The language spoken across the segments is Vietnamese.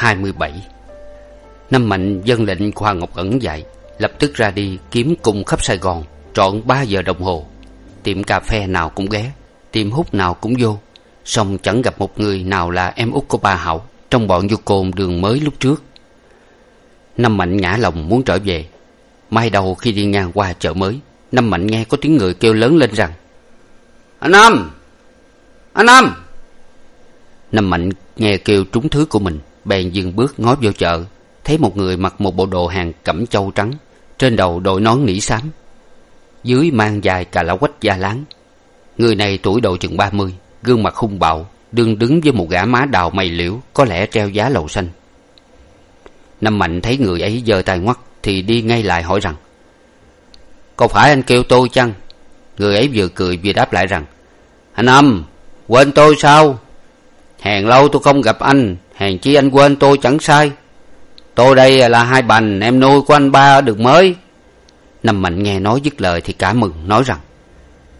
Hai mươi bảy. Năm mạnh dân lệnh khoa ngọc ẩn dạy, lập tức ra đi kiếm cung khắp sài gòn, trọn ba giờ đồng hồ. Tiệm cà phê nào cũng ghé, tiệm hút nào cũng vô. Song chẳng gặp một người nào là em út của ba hậu, trong bọn du côn đường mới lúc trước. Năm mạnh ngã lòng muốn trở về. Mai đầu khi đi ngang qua chợ mới, năm mạnh nghe có tiếng người kêu lớn lên rằng, anh năm anh năm năm mạnh nghe kêu trúng thứ của mình bèn dừng bước ngó vô chợ, thấy một người mặc một bộ đồ hàng cẩm châu trắng, trên đầu đội nón nỉ xám, dưới mang dài cà lão quách da láng. Người này tuổi độ chừng ba mươi, gương mặt hung bạo, đương đứng với một gã má đào mày liễu, có lẽ treo giá lầu xanh. Năm mạnh thấy người ấy giơ tay ngoắt thì đi ngay lại hỏi rằng, có phải anh kêu tôi chăng? Người ấy vừa cười vừa đáp lại rằng, anh âm, quên tôi sao? Hèn lâu tôi không gặp anh hèn chi anh quên, tôi chẳng sai. Tôi đây là hai bành, em nuôi của anh ba ở đường mới. Năm mạnh nghe nói dứt lời thì cả mừng, nói rằng,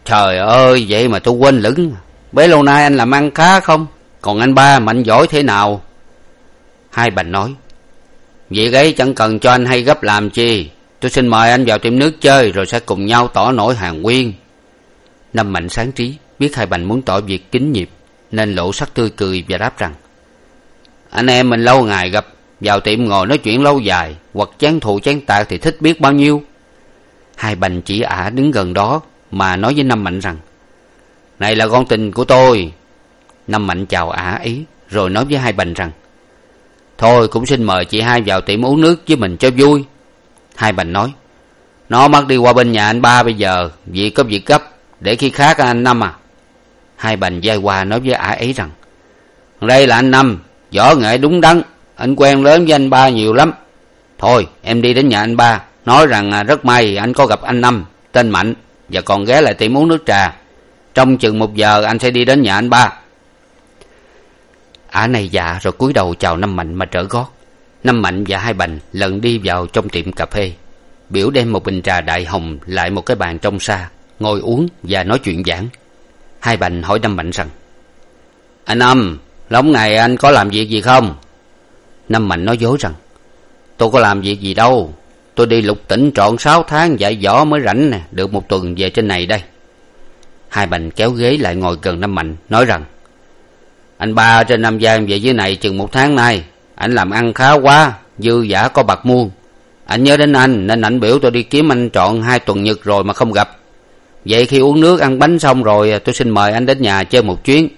trời ơi, vậy mà tôi quên lửng. Bấy lâu nay anh làm ăn khá không? Còn anh ba mạnh giỏi thế nào? Hai bành nói, việc ấy chẳng cần cho anh hay gấp làm chi. Tôi xin mời anh vào tiệm nước chơi rồi sẽ cùng nhau tỏ nổi hàng nguyên năm mạnh sáng trí, biết hai bành muốn tỏ việc kính nhịp nên lộ sắc tươi cười và đáp rằng anh em mình lâu ngày gặp, vào tiệm ngồi nói chuyện lâu dài, hoặc chán thù chán tạc thì thích biết bao nhiêu. Hai bành chỉ ả đứng gần đó mà nói với năm mạnh rằng, này là con tình của tôi. Năm mạnh chào ả ấy rồi nói với hai bành rằng, thôi cũng xin mời chị hai vào tiệm uống nước với mình cho vui. Hai bành nói, nó mất đi qua bên nhà anh ba bây giờ, vì có việc gấp, để khi khác anh năm à. Hai bành vai qua nói với ả ấy rằng, đây là anh năm võ nghệ đúng đắn. Anh quen lớn với anh ba nhiều lắm. Thôi, em đi đến nhà anh ba, nói rằng à, rất may anh có gặp anh năm, tên mạnh, và còn ghé lại tiệm uống nước trà. Trong chừng một giờ, anh sẽ đi đến nhà anh ba. Ả này dạ rồi cúi đầu chào năm mạnh mà trở gót. Năm mạnh và hai bành lần đi vào trong tiệm cà phê. Biểu đem một bình trà đại hồng lại một cái bàn trong xa, ngồi uống và nói chuyện giảng. Hai bành hỏi năm mạnh rằng, anh năm lóng ngày anh có làm việc gì không? Năm mạnh nói dối rằng, tôi có làm việc gì đâu. Tôi đi lục tỉnh trọn sáu tháng, dạy võ mới rảnh nè, được một tuần về trên này đây. Hai bành kéo ghế lại ngồi gần năm mạnh, nói rằng, anh ba trên nam giang về dưới này chừng một tháng nay. Anh làm ăn khá quá, dư giả có bạc muôn anh nhớ đến anh nên ảnh biểu tôi đi kiếm anh trọn hai tuần nhật rồi mà không gặp. Vậy khi uống nước ăn bánh xong rồi, tôi xin mời anh đến nhà chơi một chuyến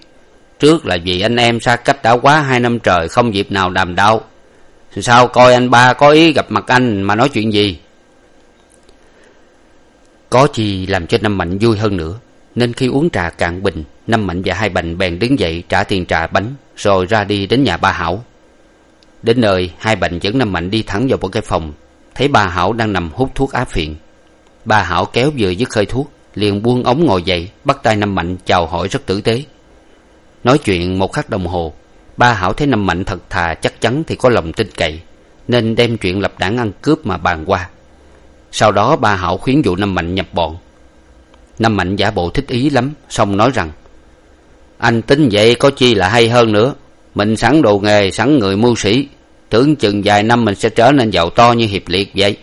trước là vì anh em xa cách đã quá hai năm trời không dịp nào đàm đạo. Sao coi anh ba có ý gặp mặt anh mà nói chuyện gì? Có chi làm cho năm mạnh vui hơn nữa, nên khi uống trà cạn bình, năm mạnh và hai bành bèn đứng dậy trả tiền trà bánh, rồi ra đi đến nhà ba hảo. Đến nơi, hai bành dẫn năm mạnh đi thẳng vào một cái phòng, thấy ba hảo đang nằm hút thuốc áp phiện. Ba hảo kéo vừa dứt hơi thuốc, liền buông ống ngồi dậy, bắt tay năm mạnh chào hỏi rất tử tế nói chuyện một khắc đồng hồ, ba hảo thấy năm mạnh thật thà chắc chắn thì có lòng tin cậy, nên đem chuyện lập đảng ăn cướp mà bàn qua. Sau đó ba hảo khuyến dụ năm mạnh nhập bọn. Năm mạnh giả bộ thích ý lắm, xong nói rằng, anh tính vậy có chi là hay hơn nữa. Mình sẵn đồ nghề, sẵn người mưu sĩ. Tưởng chừng vài năm mình sẽ trở nên giàu to như hiệp liệt vậy.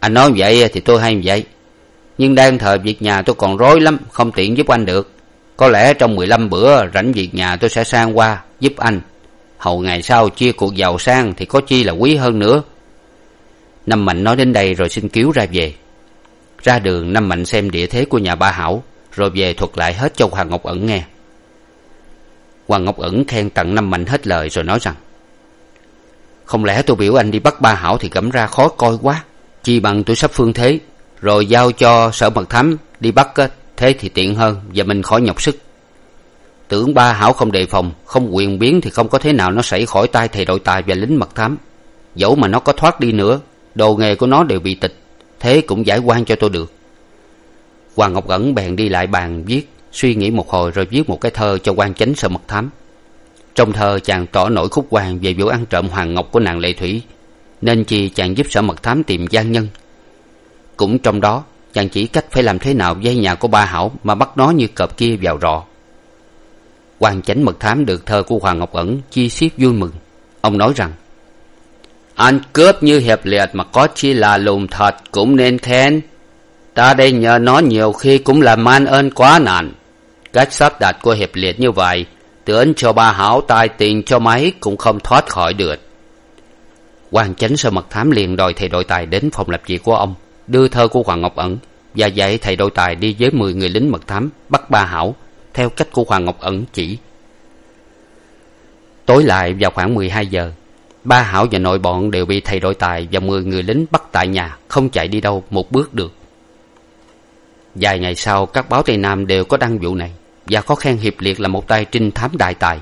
Anh nói vậy thì tôi hay vậy. Nhưng đang thời việc nhà tôi còn rối lắm, không tiện giúp anh được có lẽ trong mười lăm bữa rảnh việc nhà tôi sẽ sang qua, giúp anh. Hầu ngày sau chia cuộc giàu sang thì có chi là quý hơn nữa. Năm mạnh nói đến đây rồi xin cứu ra về. Ra đường, năm mạnh xem địa thế của nhà ba hảo, rồi về thuật lại hết cho hoàng ngọc ẩn nghe. Hoàng ngọc ẩn khen tặng năm mạnh hết lời rồi nói rằng, không lẽ tôi biểu anh đi bắt ba hảo thì gẫm ra khó coi quá. Chi bằng tôi sắp phương thế, rồi giao cho sở mật thám đi bắt thế thì tiện hơn, và mình khỏi nhọc sức. Tưởng ba hảo không đề phòng, không quyền biến thì không có thế nào nó xảy khỏi tay thầy đội tài và lính mật thám. Dẫu mà nó có thoát đi nữa, đồ nghề của nó đều bị tịch, thế cũng giải quan cho tôi được. Hoàng ngọc ẩn bèn đi lại bàn viết, suy nghĩ một hồi rồi viết một cái thơ cho quan chánh sợ mật thám. Trong thơ chàng tỏ nổi khúc quan về vụ ăn trộm hoàng ngọc của nàng lệ thủy, nên chi chàng giúp sở mật thám tìm gian nhân. Cũng trong đó chàng chỉ cách phải làm thế nào dây nhà của ba hảo mà bắt nó như cọp kia vào rọ. Quan chánh mật thám được thơ của hoàng ngọc ẩn chi xiết vui mừng. Ông nói rằng, anh cướp như hiệp liệt mà có chi là lùm thật cũng nên khen. Ta đây nhờ nó nhiều khi cũng là man ơn quá nạn. Cách sắp đặt của hiệp liệt như vậy tưởng cho ba hảo tài tiền cho máy cũng không thoát khỏi được. Quan chánh sơ mật thám liền đòi thầy đội tài đến phòng lập việc của ông đưa thơ của hoàng ngọc ẩn và dạy thầy đội tài đi với mười người lính mật thám bắt ba hảo theo cách của hoàng ngọc ẩn chỉ. Tối lại vào khoảng mười hai giờ, ba hảo và nội bọn đều bị thầy đội tài và mười người lính bắt tại nhà, không chạy đi đâu một bước được. Vài ngày sau, các báo tây nam đều có đăng vụ này và có khen hiệp liệt là một tay trinh thám đại tài.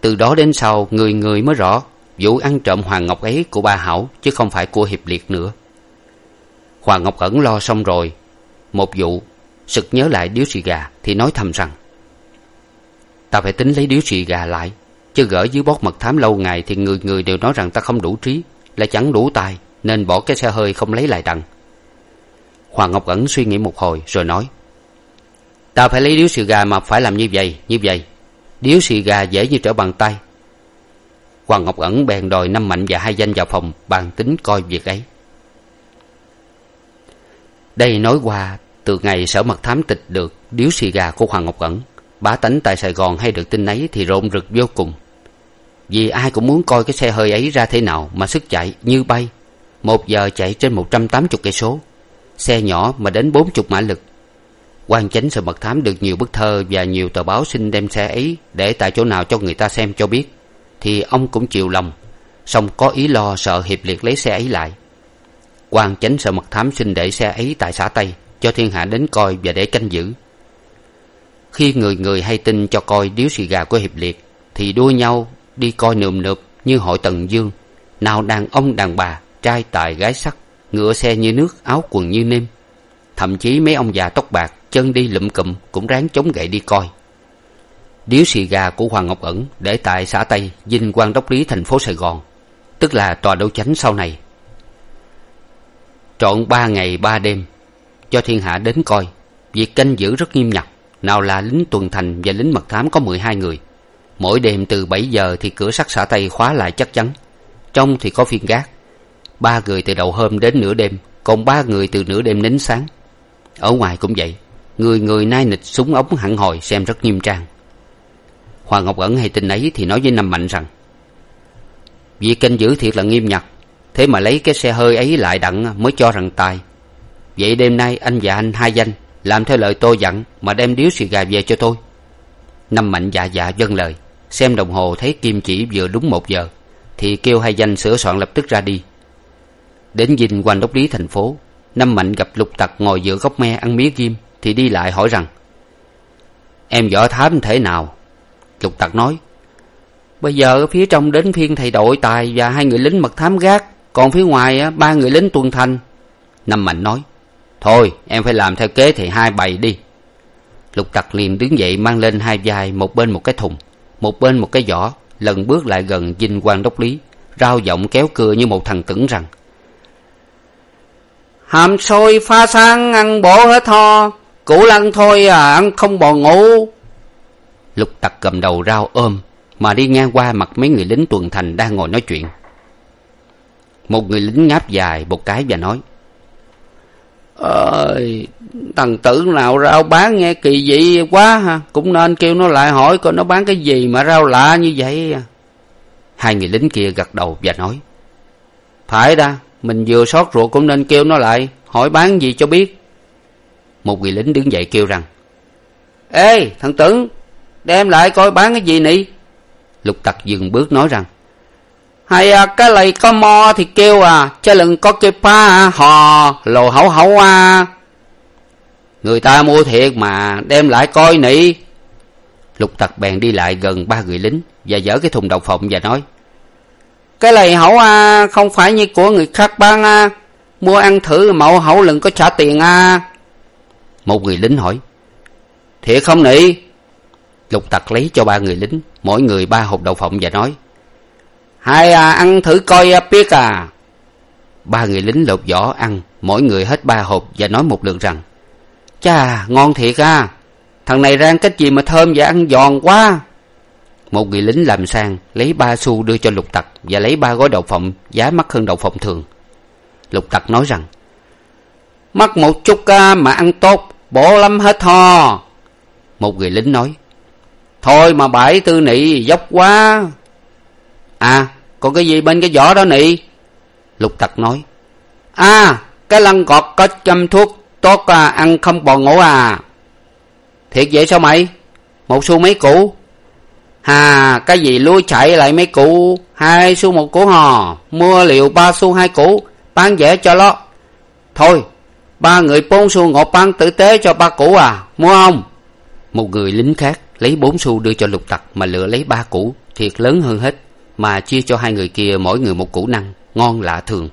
Từ đó đến sau, người người mới rõ vụ ăn trộm hoàng ngọc ấy của ba hảo chứ không phải của hiệp liệt nữa hoàng ngọc ẩn lo xong rồi. Một vụ, sực nhớ lại điếu xì gà, thì nói thầm rằng, ta phải tính lấy điếu xì gà lại, chứ gỡ dưới bót mật thám lâu ngày thì người người đều nói rằng ta không đủ trí, lại chẳng đủ tài, nên bỏ cái xe hơi không lấy lại đằng hoàng ngọc ẩn suy nghĩ một hồi rồi nói, ta phải lấy điếu xì gà mà phải làm như vậy như vậy. Điếu xì gà dễ như trở bàn tay. Hoàng ngọc ẩn bèn đòi năm mạnh và hai danh vào phòng bàn tính coi việc ấy đây nói qua, từ ngày sở mật thám tịch được điếu xì gà của hoàng ngọc ẩn, bá tánh tại sài gòn hay được tin ấy thì rộn rực vô cùng. Vì ai cũng muốn coi cái xe hơi ấy ra thế nào mà sức chạy như bay. Một giờ chạy trên một trăm tám mươi cây số. Xe nhỏ mà đến bốn chục mã lực. Quan chánh sở mật thám được nhiều bức thơ và nhiều tờ báo xin đem xe ấy để tại chỗ nào cho người ta xem cho biết. Thì ông cũng chịu lòng, song có ý lo sợ hiệp liệt lấy xe ấy lại quan chánh sợ mật thám xin để xe ấy tại xã tây, cho thiên hạ đến coi và để canh giữ. Khi người người hay tin cho coi điếu xì gà của hiệp liệt, thì đua nhau đi coi nườm nượp như hội tần dương. Nào đàn ông đàn bà, trai tài gái sắc, ngựa xe như nước, áo quần như nêm. Thậm chí mấy ông già tóc bạc, chân đi lụm cụm cũng ráng chống gậy đi coi. Điếu xì gà của hoàng ngọc ẩn để tại xã tây dinh quan đốc lý thành phố sài gòn, tức là tòa đấu chánh sau này trọn ba ngày ba đêm, cho thiên hạ đến coi. Việc canh giữ rất nghiêm ngặt nào là lính tuần thành và lính mật thám có mười hai người. Mỗi đêm từ bảy giờ thì cửa sắt xả tây khóa lại chắc chắn, trong thì có phiên gác. Ba người từ đầu hôm đến nửa đêm, còn ba người từ nửa đêm đến sáng. Ở ngoài cũng vậy, người người nai nịch súng ống hẳn hồi xem rất nghiêm trang. Hoàng ngọc ẩn hay tin ấy thì nói với năm mạnh rằng, việc canh giữ thiệt là nghiêm ngặt thế mà lấy cái xe hơi ấy lại đặng mới cho rằng tài. Vậy đêm nay anh và anh hai danh làm theo lời tôi dặn mà đem điếu xì gà về cho tôi. Năm mạnh dạ dạ vâng lời, xem đồng hồ thấy kim chỉ vừa đúng một giờ, thì kêu hai danh sửa soạn lập tức ra đi. Đến dinh quan đốc lý thành phố, năm mạnh gặp lục tặc ngồi giữa gốc me ăn mía kim thì đi lại hỏi rằng, em võ thám thể nào? Lục tặc nói, bây giờ phía trong đến phiên thầy đội tài và hai người lính mật thám gác còn phía ngoài ba người lính tuần thành. Năm mạnh nói thôi em phải làm theo kế thì hai bày đi. Lục tặc liền đứng dậy mang lên hai vai một bên một cái thùng một bên một cái giỏ lần bước lại gần dinh quan đốc lý rao giọng kéo cưa như một thằng cứng rằng hàm xôi pha sang ăn bổ hết ho củ lăng thôi à ăn không bò ngủ. Lục tặc cầm đầu rao ôm mà đi ngang qua mặt mấy người lính tuần thành đang ngồi nói chuyện một người lính ngáp dài một cái và nói, ơi thằng tử nào rau bán nghe kỳ dị quá ha, cũng nên kêu nó lại hỏi coi nó bán cái gì mà rau lạ như vậy. Hai người lính kia gật đầu và nói, phải đa mình vừa xót ruột cũng nên kêu nó lại, hỏi bán gì cho biết. Một người lính đứng dậy kêu rằng, ê thằng tử, đem lại coi bán cái gì nị? Lục tặc dừng bước nói rằng hay à, cái lời có mo thì kêu à chứ đừng có kêu pa à, hò lồ hẩu hẩu à. Người ta mua thiệt mà đem lại coi nị lục tặc bèn đi lại gần ba người lính và dở cái thùng đậu phộng và nói cái này hẩu à không phải như của người khác bán à. Mua ăn thử mậu hẩu đừng có trả tiền à. Một người lính hỏi thiệt không nị lục tặc lấy cho ba người lính mỗi người ba hộp đậu phộng và nói hai à ăn thử coi à, biết à. Ba người lính lột vỏ ăn mỗi người hết ba hộp và nói một lượt rằng chà ngon thiệt à. Thằng này rang cách gì mà thơm và ăn giòn quá. Một người lính làm sang lấy ba xu đưa cho lục tặc và lấy ba gói đậu phộng giá mắc hơn đậu phộng thường. Lục tặc nói rằng mắc một chút à, mà ăn tốt bổ lắm hết ho. Một người lính nói thôi mà bãi tư nị dốc quá. À còn cái gì bên cái vỏ đó nị? Lục tặc nói à cái lăn cọt có châm thuốc, tốt à ăn không bò ngủ à. Thiệt vậy sao mày? Một xu mấy củ. Hà, cái gì lúa chạy lại mấy củ? Hai xu một củ hò. Mua liệu ba xu hai củ, bán dễ cho lót. Thôi, ba người bốn xu ngột bán tử tế cho ba củ à mua không? Một người lính khác lấy bốn xu đưa cho lục tặc mà lựa lấy ba củ, thiệt lớn hơn hết mà chia cho hai người kia mỗi người một củ năng, ngon lạ thường.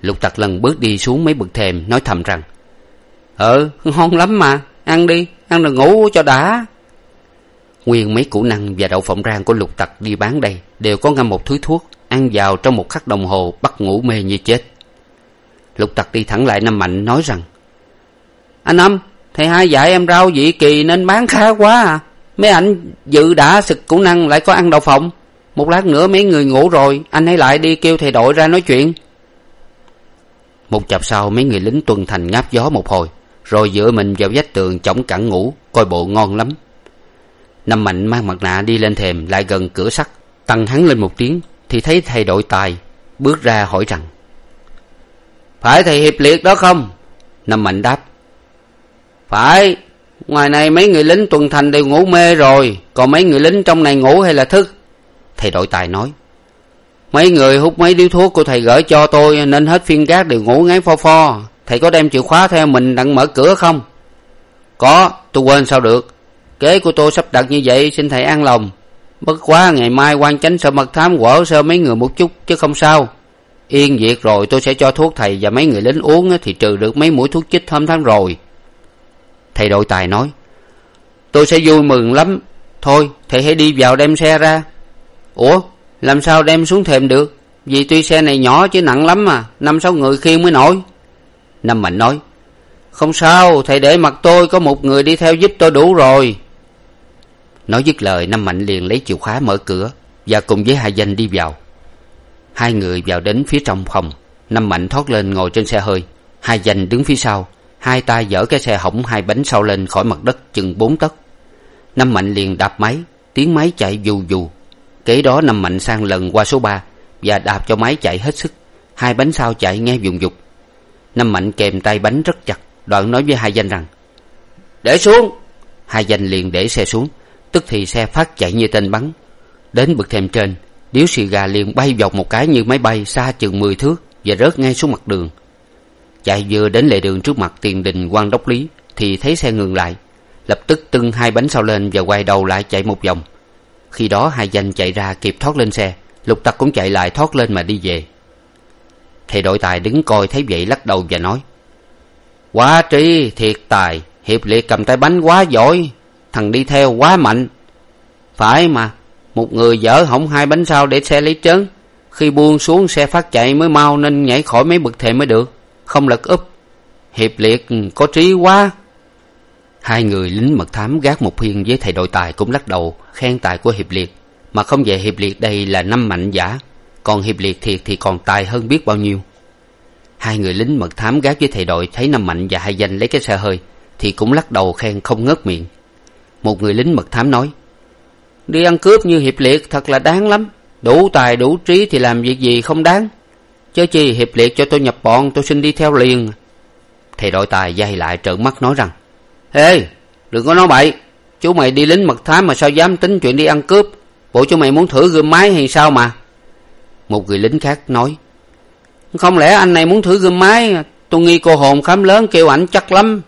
Lục tặc lần bước đi xuống mấy bậc thềm, nói thầm rằng ờ ngon lắm mà, ăn đi, ăn rồi ngủ cho đã. Nguyên mấy củ năng và đậu phộng rang của lục tặc đi bán đây đều có ngâm một thứ thuốc, ăn vào trong một khắc đồng hồ, bắt ngủ mê như chết. Lục tặc đi thẳng lại năm mạnh nói rằng, anh âm, thầy hai dạy em rau vị kỳ nên bán khá quá à. Mấy ảnh dự đã sực củ năng lại có ăn đậu phộng một lát nữa mấy người ngủ rồi, anh hãy lại đi kêu thầy đội ra nói chuyện. Một chập sau, mấy người lính tuần thành ngáp gió một hồi, rồi dựa mình vào vách tường chỏng cẳng ngủ, coi bộ ngon lắm. Năm mạnh mang mặt nạ đi lên thềm, lại gần cửa sắt, tăng hắn lên một tiếng, thì thấy thầy đội tài bước ra hỏi rằng, phải thầy hiệp liệt đó không? Năm mạnh đáp, phải, ngoài này mấy người lính tuần thành đều ngủ mê rồi, còn mấy người lính trong này ngủ hay là thức? Thầy đội tài nói, mấy người hút mấy điếu thuốc của thầy gửi cho tôi nên hết phiên gác đều ngủ ngáy pho pho. Thầy có đem chìa khóa theo mình đặng mở cửa không? Có, tôi quên sao được. Kế của tôi sắp đặt như vậy, xin thầy an lòng. Bất quá ngày mai quan chánh sợ mật thám quở sơ mấy người một chút chứ không sao. Yên việc rồi tôi sẽ cho thuốc thầy và mấy người lính uống thì trừ được mấy mũi thuốc chích hôm tháng rồi. Thầy đội tài nói, tôi sẽ vui mừng lắm. Thôi, thầy hãy đi vào đem xe ra ủa, làm sao đem xuống thềm được? Vì tuy xe này nhỏ chứ nặng lắm mà, năm sáu người khiêng mới nổi. Năm mạnh nói, không sao, thầy để mặt tôi, có một người đi theo giúp tôi đủ rồi. Nói dứt lời, năm mạnh liền lấy chìa khóa mở cửa và cùng với hai danh đi vào. Hai người vào đến phía trong phòng. Năm mạnh thoát lên ngồi trên xe hơi. Hai danh đứng phía sau. Hai tay dở cái xe hỏng hai bánh sau lên khỏi mặt đất chừng bốn tấc. Năm mạnh liền đạp máy, tiếng máy chạy dù dù kế đó năm mạnh sang lần qua số ba và đạp cho máy chạy hết sức. Hai bánh sau chạy nghe vùng vục. Năm mạnh kèm tay bánh rất chặt, đoạn nói với hai danh rằng, để xuống. Hai danh liền để xe xuống, tức thì xe phát chạy như tên bắn. Đến bực thềm trên, điếu xì gà liền bay vọt một cái như máy bay xa chừng mười thước và rớt ngay xuống mặt đường. Chạy vừa đến lề đường trước mặt tiền đình quan đốc lý thì thấy xe ngừng lại, lập tức tưng hai bánh sau lên và quay đầu lại chạy một vòng khi đó hai danh chạy ra kịp thoát lên xe, lục tặc cũng chạy lại thoát lên mà đi về. Thầy đội tài đứng coi thấy vậy lắc đầu và nói, quá trí thiệt tài, hiệp liệt cầm tay bánh quá giỏi, thằng đi theo quá mạnh. Phải mà, một người dở hỏng hai bánh sau để xe lấy trớn. Khi buông xuống xe phát chạy mới mau nên nhảy khỏi mấy bậc thềm mới được. Không lật úp. Hiệp liệt, có trí quá hai người lính mật thám gác một phiên với thầy đội tài cũng lắc đầu, khen tài của hiệp liệt. Mà không về hiệp liệt đây là năm mạnh giả, còn hiệp liệt thiệt thì còn tài hơn biết bao nhiêu. Hai người lính mật thám gác với thầy đội thấy năm mạnh và hai danh lấy cái xe hơi, thì cũng lắc đầu khen không ngớt miệng. Một người lính mật thám nói, đi ăn cướp như hiệp liệt thật là đáng lắm. Đủ tài, đủ trí thì làm việc gì không đáng. Chớ chi hiệp liệt cho tôi nhập bọn, tôi xin đi theo liền. Thầy đội tài dây lại trợn mắt nói rằng ê, đừng có nói bậy. Chú mày đi lính mật thám mà sao dám tính chuyện đi ăn cướp? Bộ chú mày muốn thử gươm máy hay sao mà? Một người lính khác nói, không lẽ anh này muốn thử gươm máy tôi nghi cô hồn khám lớn kêu ảnh chắc lắm.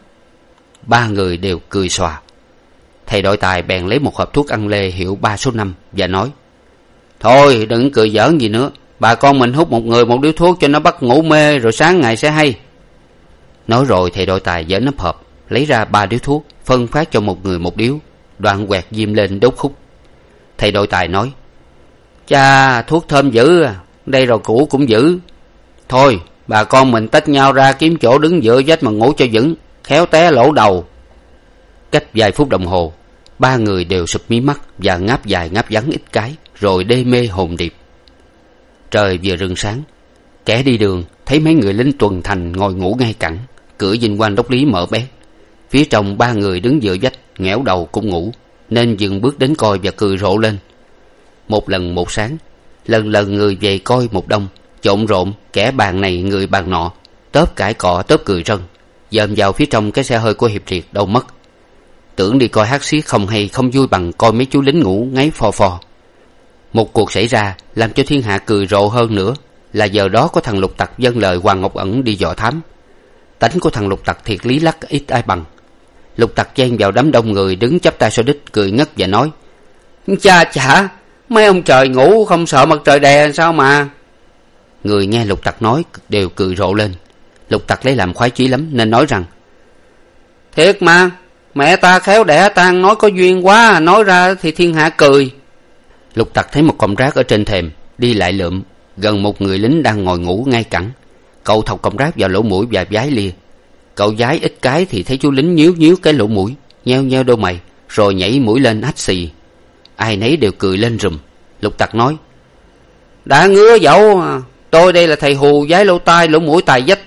Ba người đều cười xòa. Thầy đội tài bèn lấy một hộp thuốc ăn lê hiệu ba số năm và nói, thôi, đừng cười giỡn gì nữa. Bà con mình hút một người một điếu thuốc cho nó bắt ngủ mê rồi sáng ngày sẽ hay. Nói rồi thầy đội tài dở nắp hộp lấy ra ba điếu thuốc, phân phát cho một người một điếu. Đoạn quẹt diêm lên đốt khúc. Thầy đội tài nói, cha, thuốc thơm dữ à đây rồi cũ cũng dữ. Thôi, bà con mình tách nhau ra kiếm chỗ đứng giữa vách mà ngủ cho vững, khéo té lỗ đầu. Cách vài phút đồng hồ, ba người đều sụp mí mắt và ngáp dài ngáp vắng ít cái, rồi đê mê hồn điệp. Trời vừa rừng sáng, kẻ đi đường thấy mấy người lính tuần thành ngồi ngủ ngay cẳng, cửa dinh quan đốc lý mở bé phía trong ba người đứng giữa vách, nghẽo đầu cũng ngủ, nên dừng bước đến coi và cười rộ lên. Một lần một sáng, lần lần người về coi một đông trộn rộn, kẻ bàn này người bàn nọ, tớp cãi cọ, tớp cười rân dòm vào phía trong cái xe hơi của hiệp triệt đâu mất. Tưởng đi coi hát xiết không hay không vui bằng coi mấy chú lính ngủ ngáy phò phò. Một cuộc xảy ra làm cho thiên hạ cười rộ hơn nữa, là giờ đó có thằng lục tặc dâng lời hoàng ngọc ẩn đi dò thám. Tánh của thằng lục tặc thiệt lý lắc ít ai bằng lục tặc chen vào đám đông người đứng chắp tay sau đích cười ngất và nói, cha chả, mấy ông trời ngủ không sợ mặt trời đè sao mà? Người nghe lục tặc nói đều cười rộ lên. Lục tặc lấy làm khoái chí lắm nên nói rằng, thiệt mà, mẹ ta khéo đẻ tan, nói có duyên quá, nói ra thì thiên hạ cười. Lục tặc thấy một cọng rác ở trên thềm, đi lại lượm, gần một người lính đang ngồi ngủ ngay cẳng. Cậu thọc cọng rác vào lỗ mũi và vái lia cậu gái ít cái thì thấy chú lính nhíu nhíu cái lỗ mũi, nheo nheo đôi mày, rồi nhảy mũi lên hắt xì. Ai nấy đều cười lên rùm. Lục tặc nói, đã ngứa dẫu à, tôi đây là thầy hù giái lỗ tai, lỗ mũi tài dách.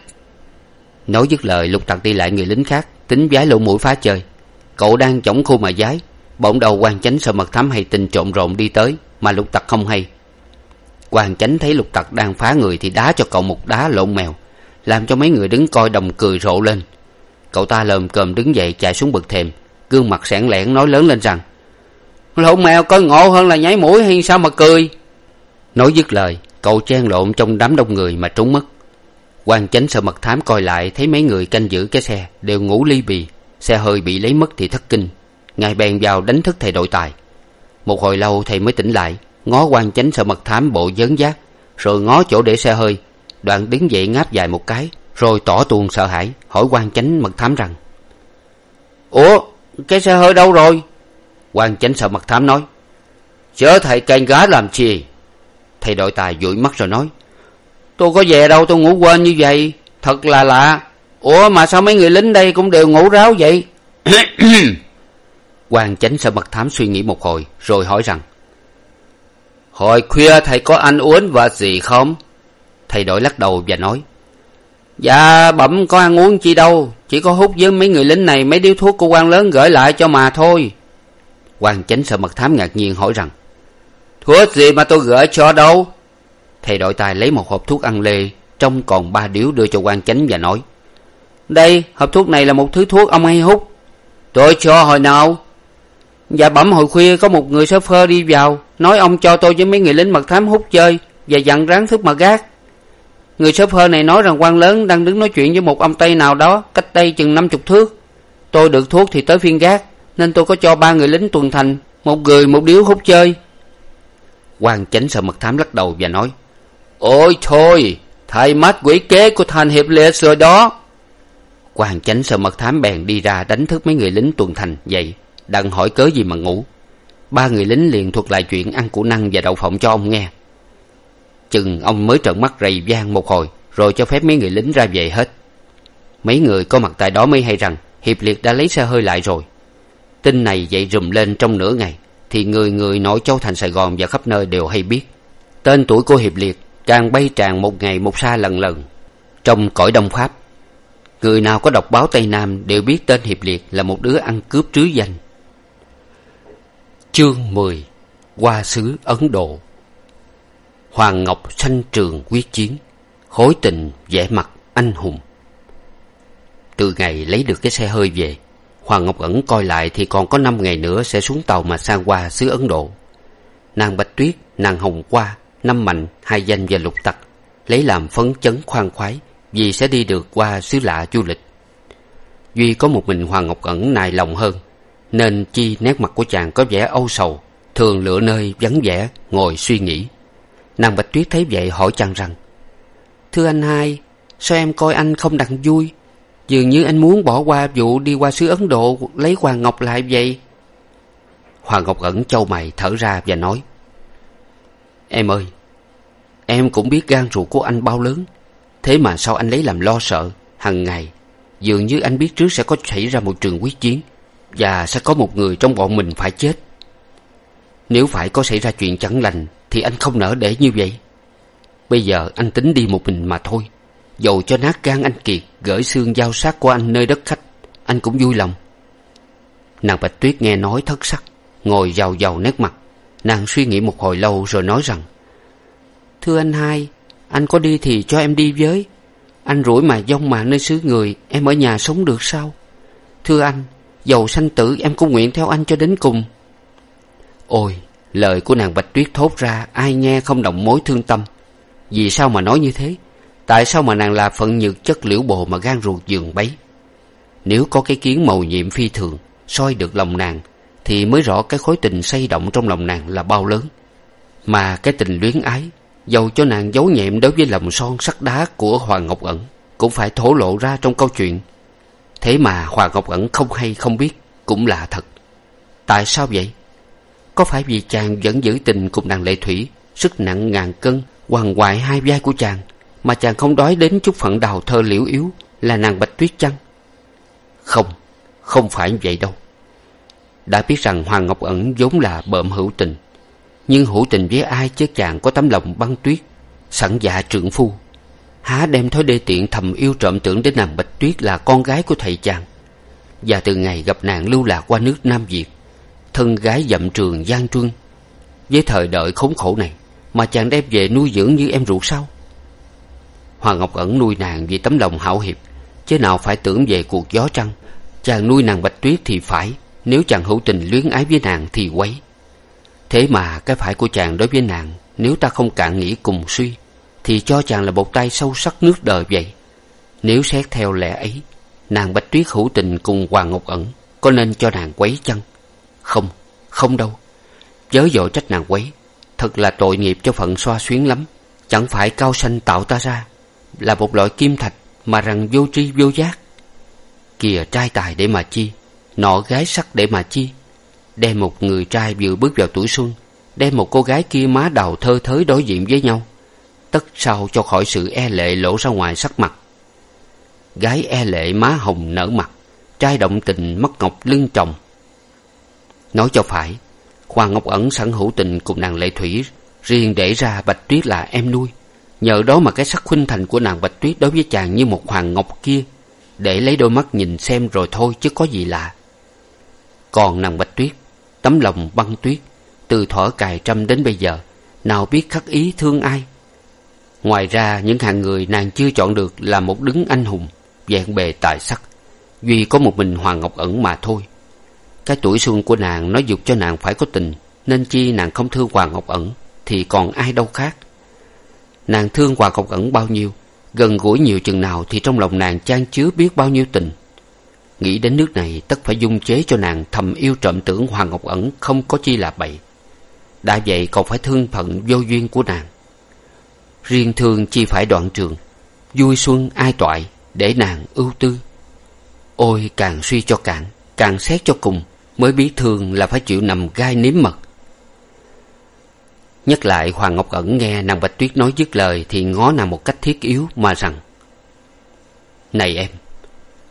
Nói dứt lời, lục tặc đi lại người lính khác, tính giái lỗ mũi phá chơi. Cậu đang chổng khu mà giái, bỗng đầu quan chánh sợ mật thám hay tình trộn rộn đi tới mà lục tặc không hay. Quan chánh thấy lục tặc đang phá người thì đá cho cậu một đá lộn mèo làm cho mấy người đứng coi đồng cười rộ lên. Cậu ta lờm cờm đứng dậy chạy xuống bậc thềm, gương mặt sảng lẻn nói lớn lên rằng, lộn mèo, coi ngộ hơn là nháy mũi hay sao mà cười? Nói dứt lời, cậu chen lộn trong đám đông người mà trốn mất. Quan chánh sợ mật thám coi lại thấy mấy người canh giữ cái xe đều ngủ ly bì, xe hơi bị lấy mất thì thất kinh. Ngài bèn vào đánh thức thầy đội tài. Một hồi lâu thầy mới tỉnh lại, ngó quan chánh sợ mật thám bộ dớn giác, rồi ngó chỗ để xe hơi đoạn đứng dậy ngáp dài một cái, rồi tỏ tuồng sợ hãi, hỏi quan chánh mật thám rằng, ủa, cái xe hơi đâu rồi? Quan chánh sợ mật thám nói, chớ thầy canh gá làm chi? Thầy đội tài dụi mắt rồi nói, tôi có về đâu tôi ngủ quên như vậy, thật là lạ. Ủa, mà sao mấy người lính đây cũng đều ngủ ráo vậy? Quan chánh sợ mật thám suy nghĩ một hồi, rồi hỏi rằng, hồi khuya thầy có ăn uống và gì không? Thầy đổi lắc đầu và nói dạ bẩm có ăn uống chi đâu, chỉ có hút với mấy người lính này mấy điếu thuốc của quan lớn gửi lại cho mà thôi. Quan chánh sợ mật thám ngạc nhiên hỏi rằng, thuốc gì mà tôi gửi cho đâu? Thầy đội tài lấy một hộp thuốc ăn lê, trong còn ba điếu đưa cho quan chánh và nói, đây, hộp thuốc này là một thứ thuốc ông hay hút. Tôi cho hồi nào? Dạ bẩm hồi khuya có một người sơ phơ đi vào, nói ông cho tôi với mấy người lính mật thám hút chơi và dặn ráng thức mà gác người sơ phơ này nói rằng quan lớn đang đứng nói chuyện với một ông tây nào đó, cách đây chừng năm chục thước. Tôi được thuốc thì tới phiên gác, nên tôi có cho ba người lính tuần thành, một người một điếu hút chơi. Quan chánh sợ mật thám lắc đầu và nói, ôi thôi thầy mắt quỷ kế của thành hiệp liệt rồi đó. Quan chánh sợ mật thám bèn đi ra đánh thức mấy người lính tuần thành dậy đặng hỏi cớ gì mà ngủ. Ba người lính liền thuật lại chuyện ăn của năng và đậu phộng cho ông nghe chừng ông mới trợn mắt rầy vang một hồi, rồi cho phép mấy người lính ra về hết. Mấy người có mặt tại đó mới hay rằng hiệp liệt đã lấy xe hơi lại rồi. Tin này dậy rùm lên trong nửa ngày, thì người người nội châu thành sài gòn và khắp nơi đều hay biết. Tên tuổi của hiệp liệt càng bay tràn một ngày một xa lần lần trong cõi đông pháp. Người nào có đọc báo tây nam đều biết tên hiệp liệt là một đứa ăn cướp trứ danh. Chương mười, qua xứ ấn độ hoàng ngọc sanh trường quyết chiến, khối tình vẻ mặt anh hùng. Từ ngày lấy được cái xe hơi về, hoàng ngọc ẩn coi lại thì còn có năm ngày nữa sẽ xuống tàu mà sang qua xứ ấn độ. Nàng bạch tuyết, nàng hồng qua, năm mạnh, hai danh và lục tặc lấy làm phấn chấn khoan khoái vì sẽ đi được qua xứ lạ du lịch. Duy có một mình hoàng ngọc ẩn nài lòng hơn, nên chi nét mặt của chàng có vẻ âu sầu, thường lựa nơi vắng vẻ ngồi suy nghĩ nàng bạch tuyết thấy vậy hỏi chàng rằng, thưa anh hai, sao em coi anh không đặng vui? Dường như anh muốn bỏ qua vụ đi qua xứ ấn độ, lấy hoàng ngọc lại vậy. Hoàng ngọc ẩn châu mày, thở ra và nói, em ơi, em cũng biết gan ruột của anh bao lớn, thế mà sao anh lấy làm lo sợ? Hằng ngày, dường như anh biết trước sẽ có xảy ra một trường quyết chiến và sẽ có một người trong bọn mình phải chết. Nếu phải có xảy ra chuyện chẳng lành thì anh không nỡ để như vậy. Bây giờ anh tính đi một mình mà thôi. Dầu cho nát gan anh kiệt gửi xương giao sát của anh nơi đất khách, anh cũng vui lòng. Nàng bạch tuyết nghe nói thất sắc, ngồi giàu giàu nét mặt. Nàng suy nghĩ một hồi lâu rồi nói rằng, thưa anh hai, anh có đi thì cho em đi với. Anh rủi mà dông mà nơi xứ người, em ở nhà sống được sao? Thưa anh, dầu sanh tử em cũng nguyện theo anh cho đến cùng. Ôi lời của nàng bạch tuyết thốt ra, ai nghe không động mối thương tâm. Vì sao mà nói như thế? Tại sao mà nàng là phận nhược chất liễu bồ mà gan ruột giường bấy? Nếu có cái kiến mầu nhiệm phi thường, soi được lòng nàng, thì mới rõ cái khối tình say động trong lòng nàng là bao lớn. Mà cái tình luyến ái, dầu cho nàng giấu nhẹm đối với lòng son sắt đá của hoàng ngọc ẩn, cũng phải thổ lộ ra trong câu chuyện. Thế mà hoàng ngọc ẩn không hay không biết, cũng là thật. Tại sao vậy? Có phải vì chàng vẫn giữ tình cùng nàng lệ thủy, sức nặng ngàn cân hoàng hoại hai vai của chàng, mà chàng không đói đến chút phận đào thơ liễu yếu là nàng bạch tuyết chăng không không phải vậy đâu. Đã biết rằng hoàng ngọc ẩn vốn là bợm hữu tình, nhưng hữu tình với ai chứ chàng có tấm lòng băng tuyết, sẵn dạ trượng phu. Há đem thói đê tiện thầm yêu trộm tưởng đến nàng bạch tuyết là con gái của thầy chàng. Và từ ngày gặp nàng lưu lạc qua nước nam việt thân gái dậm trường giang truân với thời đợi khốn khổ này, mà chàng đem về nuôi dưỡng như em ruột sao? Hoàng ngọc ẩn nuôi nàng vì tấm lòng hảo hiệp, chứ nào phải tưởng về cuộc gió trăng. Chàng nuôi nàng bạch tuyết thì phải, nếu chàng hữu tình luyến ái với nàng thì quấy. Thế mà cái phải của chàng đối với nàng, nếu ta không cạn nghĩ cùng suy, thì cho chàng là một tay sâu sắc nước đời vậy. Nếu xét theo lẽ ấy, nàng bạch tuyết hữu tình cùng hoàng ngọc ẩn, có nên cho nàng quấy chăng? Không không đâu. Chớ dội trách nàng quấy. Thật là tội nghiệp cho phận xoa xuyến lắm. Chẳng phải cao sanh tạo ta ra, là một loại kim thạch mà rằng vô tri vô giác. Kìa trai tài để mà chi, nọ gái sắc để mà chi. Đem một người trai vừa bước vào tuổi xuân, đem một cô gái kia má đào thơ thới đối diện với nhau. Tất sao cho khỏi sự e lệ lộ ra ngoài sắc mặt. Gái e lệ má hồng nở mặt, trai động tình mất ngọc lưng chồng nói cho phải hoàng ngọc ẩn sẵn hữu tình cùng nàng lệ thủy, riêng để ra bạch tuyết là em nuôi. Nhờ đó mà cái sắc khuynh thành của nàng bạch tuyết đối với chàng như một hoàng ngọc kia, để lấy đôi mắt nhìn xem rồi thôi chứ có gì lạ. Còn nàng bạch tuyết, tấm lòng băng tuyết, từ thuở cài trăm đến bây giờ, nào biết khắc ý thương ai. Ngoài ra, những hạng người nàng chưa chọn được là một đứng anh hùng, vẹn bề tài sắc. Duy có một mình hoàng ngọc ẩn mà thôi cái tuổi xuân của nàng nói dục cho nàng phải có tình, nên chi nàng không thương hoàng ngọc ẩn, thì còn ai đâu khác. Nàng thương hoàng ngọc ẩn bao nhiêu, gần gũi nhiều chừng nào thì trong lòng nàng chan chứa biết bao nhiêu tình. Nghĩ đến nước này, tất phải dung chế cho nàng thầm yêu trộm tưởng hoàng ngọc ẩn không có chi là bậy. Đã vậy còn phải thương phận vô duyên của nàng. Riêng thương chi phải đoạn trường, vui xuân ai toại để nàng ưu tư. Ôi, càng suy cho cạn càng xét cho cùng mới biết thương là phải chịu nằm gai nếm mật. Nhắc lại, hoàng ngọc ẩn nghe nàng bạch tuyết nói dứt lời thì ngó nàng một cách thiết yếu mà rằng, này em,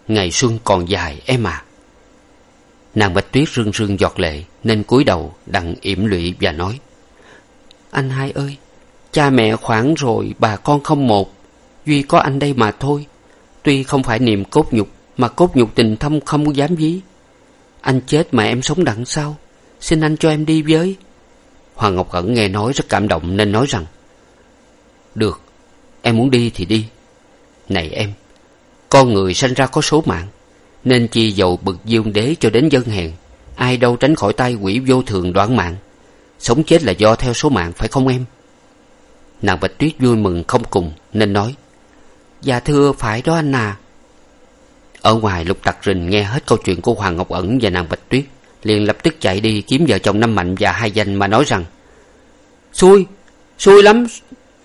ngày xuân còn dài em à. Nàng bạch tuyết rưng rưng giọt lệ nên cúi đầu đặng yểm lụy và nói, anh hai ơi, cha mẹ khoảng rồi, bà con không một. Duy có anh đây mà thôi. Tuy không phải niềm cốt nhục, mà cốt nhục tình thâm không dám dí anh chết mà em sống đặng sau. Xin anh cho em đi với. Hoàng ngọc ẩn nghe nói rất cảm động nên nói rằng, được, em muốn đi thì đi. Này em, con người sanh ra có số mạng, nên chi dầu bực dương đế cho đến dân hèn, ai đâu tránh khỏi tay quỷ vô thường đoạn mạng. Sống chết là do theo số mạng, phải không em? Nàng bạch tuyết vui mừng không cùng nên nói dạ thưa, phải đó anh à ở ngoài lục tặc rình nghe hết câu chuyện của hoàng ngọc ẩn và nàng bạch tuyết, liền lập tức chạy đi kiếm vợ chồng năm mạnh và hai danh mà nói rằng, xui xui lắm,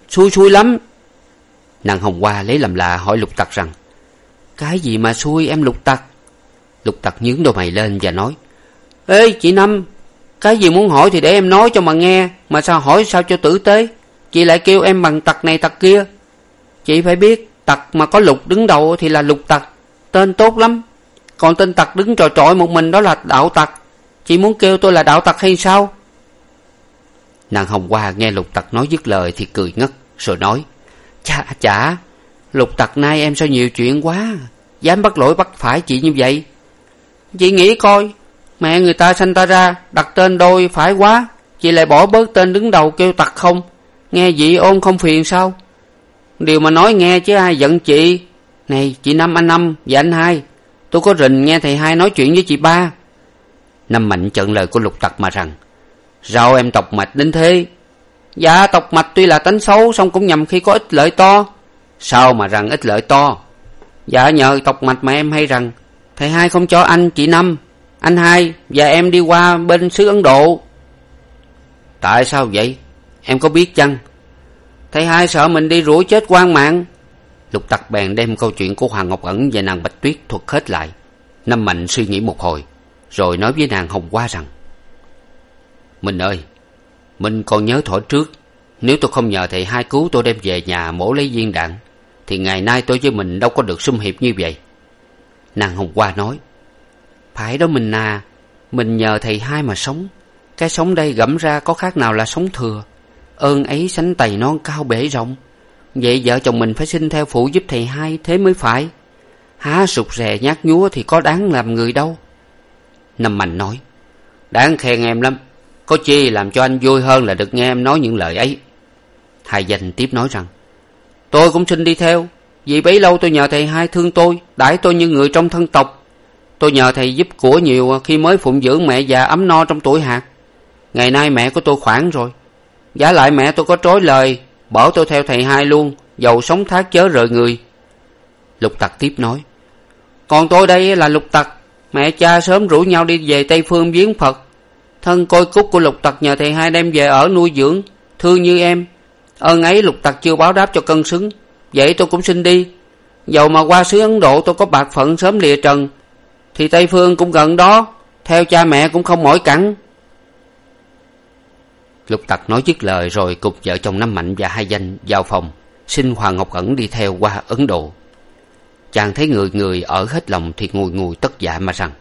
xui xui lắm. Nàng hồng hoa lấy làm lạ hỏi lục tặc rằng, cái gì mà xui em lục tặc? Lục tặc nhướng đôi mày lên và nói, ê, chị năm, cái gì muốn hỏi thì để em nói cho mà nghe, mà sao hỏi sao cho tử tế? Chị lại kêu em bằng tặc này tặc kia. Chị phải biết tặc mà có lục đứng đầu thì là lục tặc tên tốt lắm. Còn tên tặc đứng trò trọi một mình đó là đạo tặc. Chị muốn kêu tôi là đạo tặc hay sao? Nàng hồng hoa nghe lục tặc nói dứt lời thì cười ngất, rồi nói, chà chả lục tặc nay em sao nhiều chuyện quá, dám bắt lỗi bắt phải chị như vậy? Chị nghĩ coi, mẹ người ta sanh ta ra, đặt tên đôi phải quá, chị lại bỏ bớt tên đứng đầu kêu tặc không? Nghe vậy ôn không phiền sao? Điều mà nói nghe chứ ai giận chị này, chị năm anh năm và anh hai, tôi có rình nghe thầy hai nói chuyện với chị ba. Năm mạnh chận lời của lục tặc mà rằng sao em tộc mạch đến thế. Dạ tộc mạch tuy là tánh xấu, song cũng nhầm khi có ích lợi to. Sao mà rằng ích lợi to? Dạ nhờ tộc mạch mà em hay rằng, thầy hai không cho anh, chị năm, anh hai và em đi qua bên xứ ấn độ. Tại sao vậy? Em có biết chăng? Thầy hai sợ mình đi rủa chết quan mạng lục tặc bèn đem câu chuyện của hoàng ngọc ẩn và nàng bạch tuyết thuật hết lại. Năm mạnh suy nghĩ một hồi, rồi nói với nàng hồng hoa rằng mình ơi mình còn nhớ thổi trước, nếu tôi không nhờ thầy hai cứu tôi đem về nhà mổ lấy viên đạn, thì ngày nay tôi với mình đâu có được xung hiệp như vậy. Nàng hồng hoa nói, phải đó mình à mình nhờ thầy hai mà sống. Cái sống đây gẫm ra có khác nào là sống thừa. Ơn ấy sánh tày non cao bể rộng vậy vợ chồng mình phải xin theo phụ giúp thầy hai, thế mới phải. Há sụt rè nhát nhúa thì có đáng làm người đâu. Năm mạnh nói, đáng khen em lắm, có chi làm cho anh vui hơn là được nghe em nói những lời ấy. Hai danh tiếp nói rằng, tôi cũng xin đi theo, vì bấy lâu tôi nhờ thầy hai thương tôi, đãi tôi như người trong thân tộc. Tôi nhờ thầy giúp của nhiều khi mới phụng dưỡng mẹ già ấm no trong tuổi hạt. Ngày nay mẹ của tôi khoảng rồi giả lại mẹ tôi có trối lời bỏ tôi theo thầy hai luôn dầu sống thác chớ rời người. Lục tặc tiếp nói, còn tôi đây là lục tặc, mẹ cha sớm rủ nhau đi về tây phương viếng phật. Thân côi cúc của lục tặc nhờ thầy hai đem về ở nuôi dưỡng thương như em. Ơn ấy lục tặc chưa báo đáp cho cân xứng, vậy tôi cũng xin đi. Dầu mà qua xứ ấn độ tôi có bạc phận sớm lìa trần, thì tây phương cũng gần đó, theo cha mẹ cũng không mỏi cẳng lục tặc nói dứt lời rồi cục vợ chồng năm mạnh và hai danh vào phòng, xin hoàng ngọc ẩn đi theo qua ấn độ. Chàng thấy người người ở hết lòng thì ngùi ngùi tất dạ mà rằng,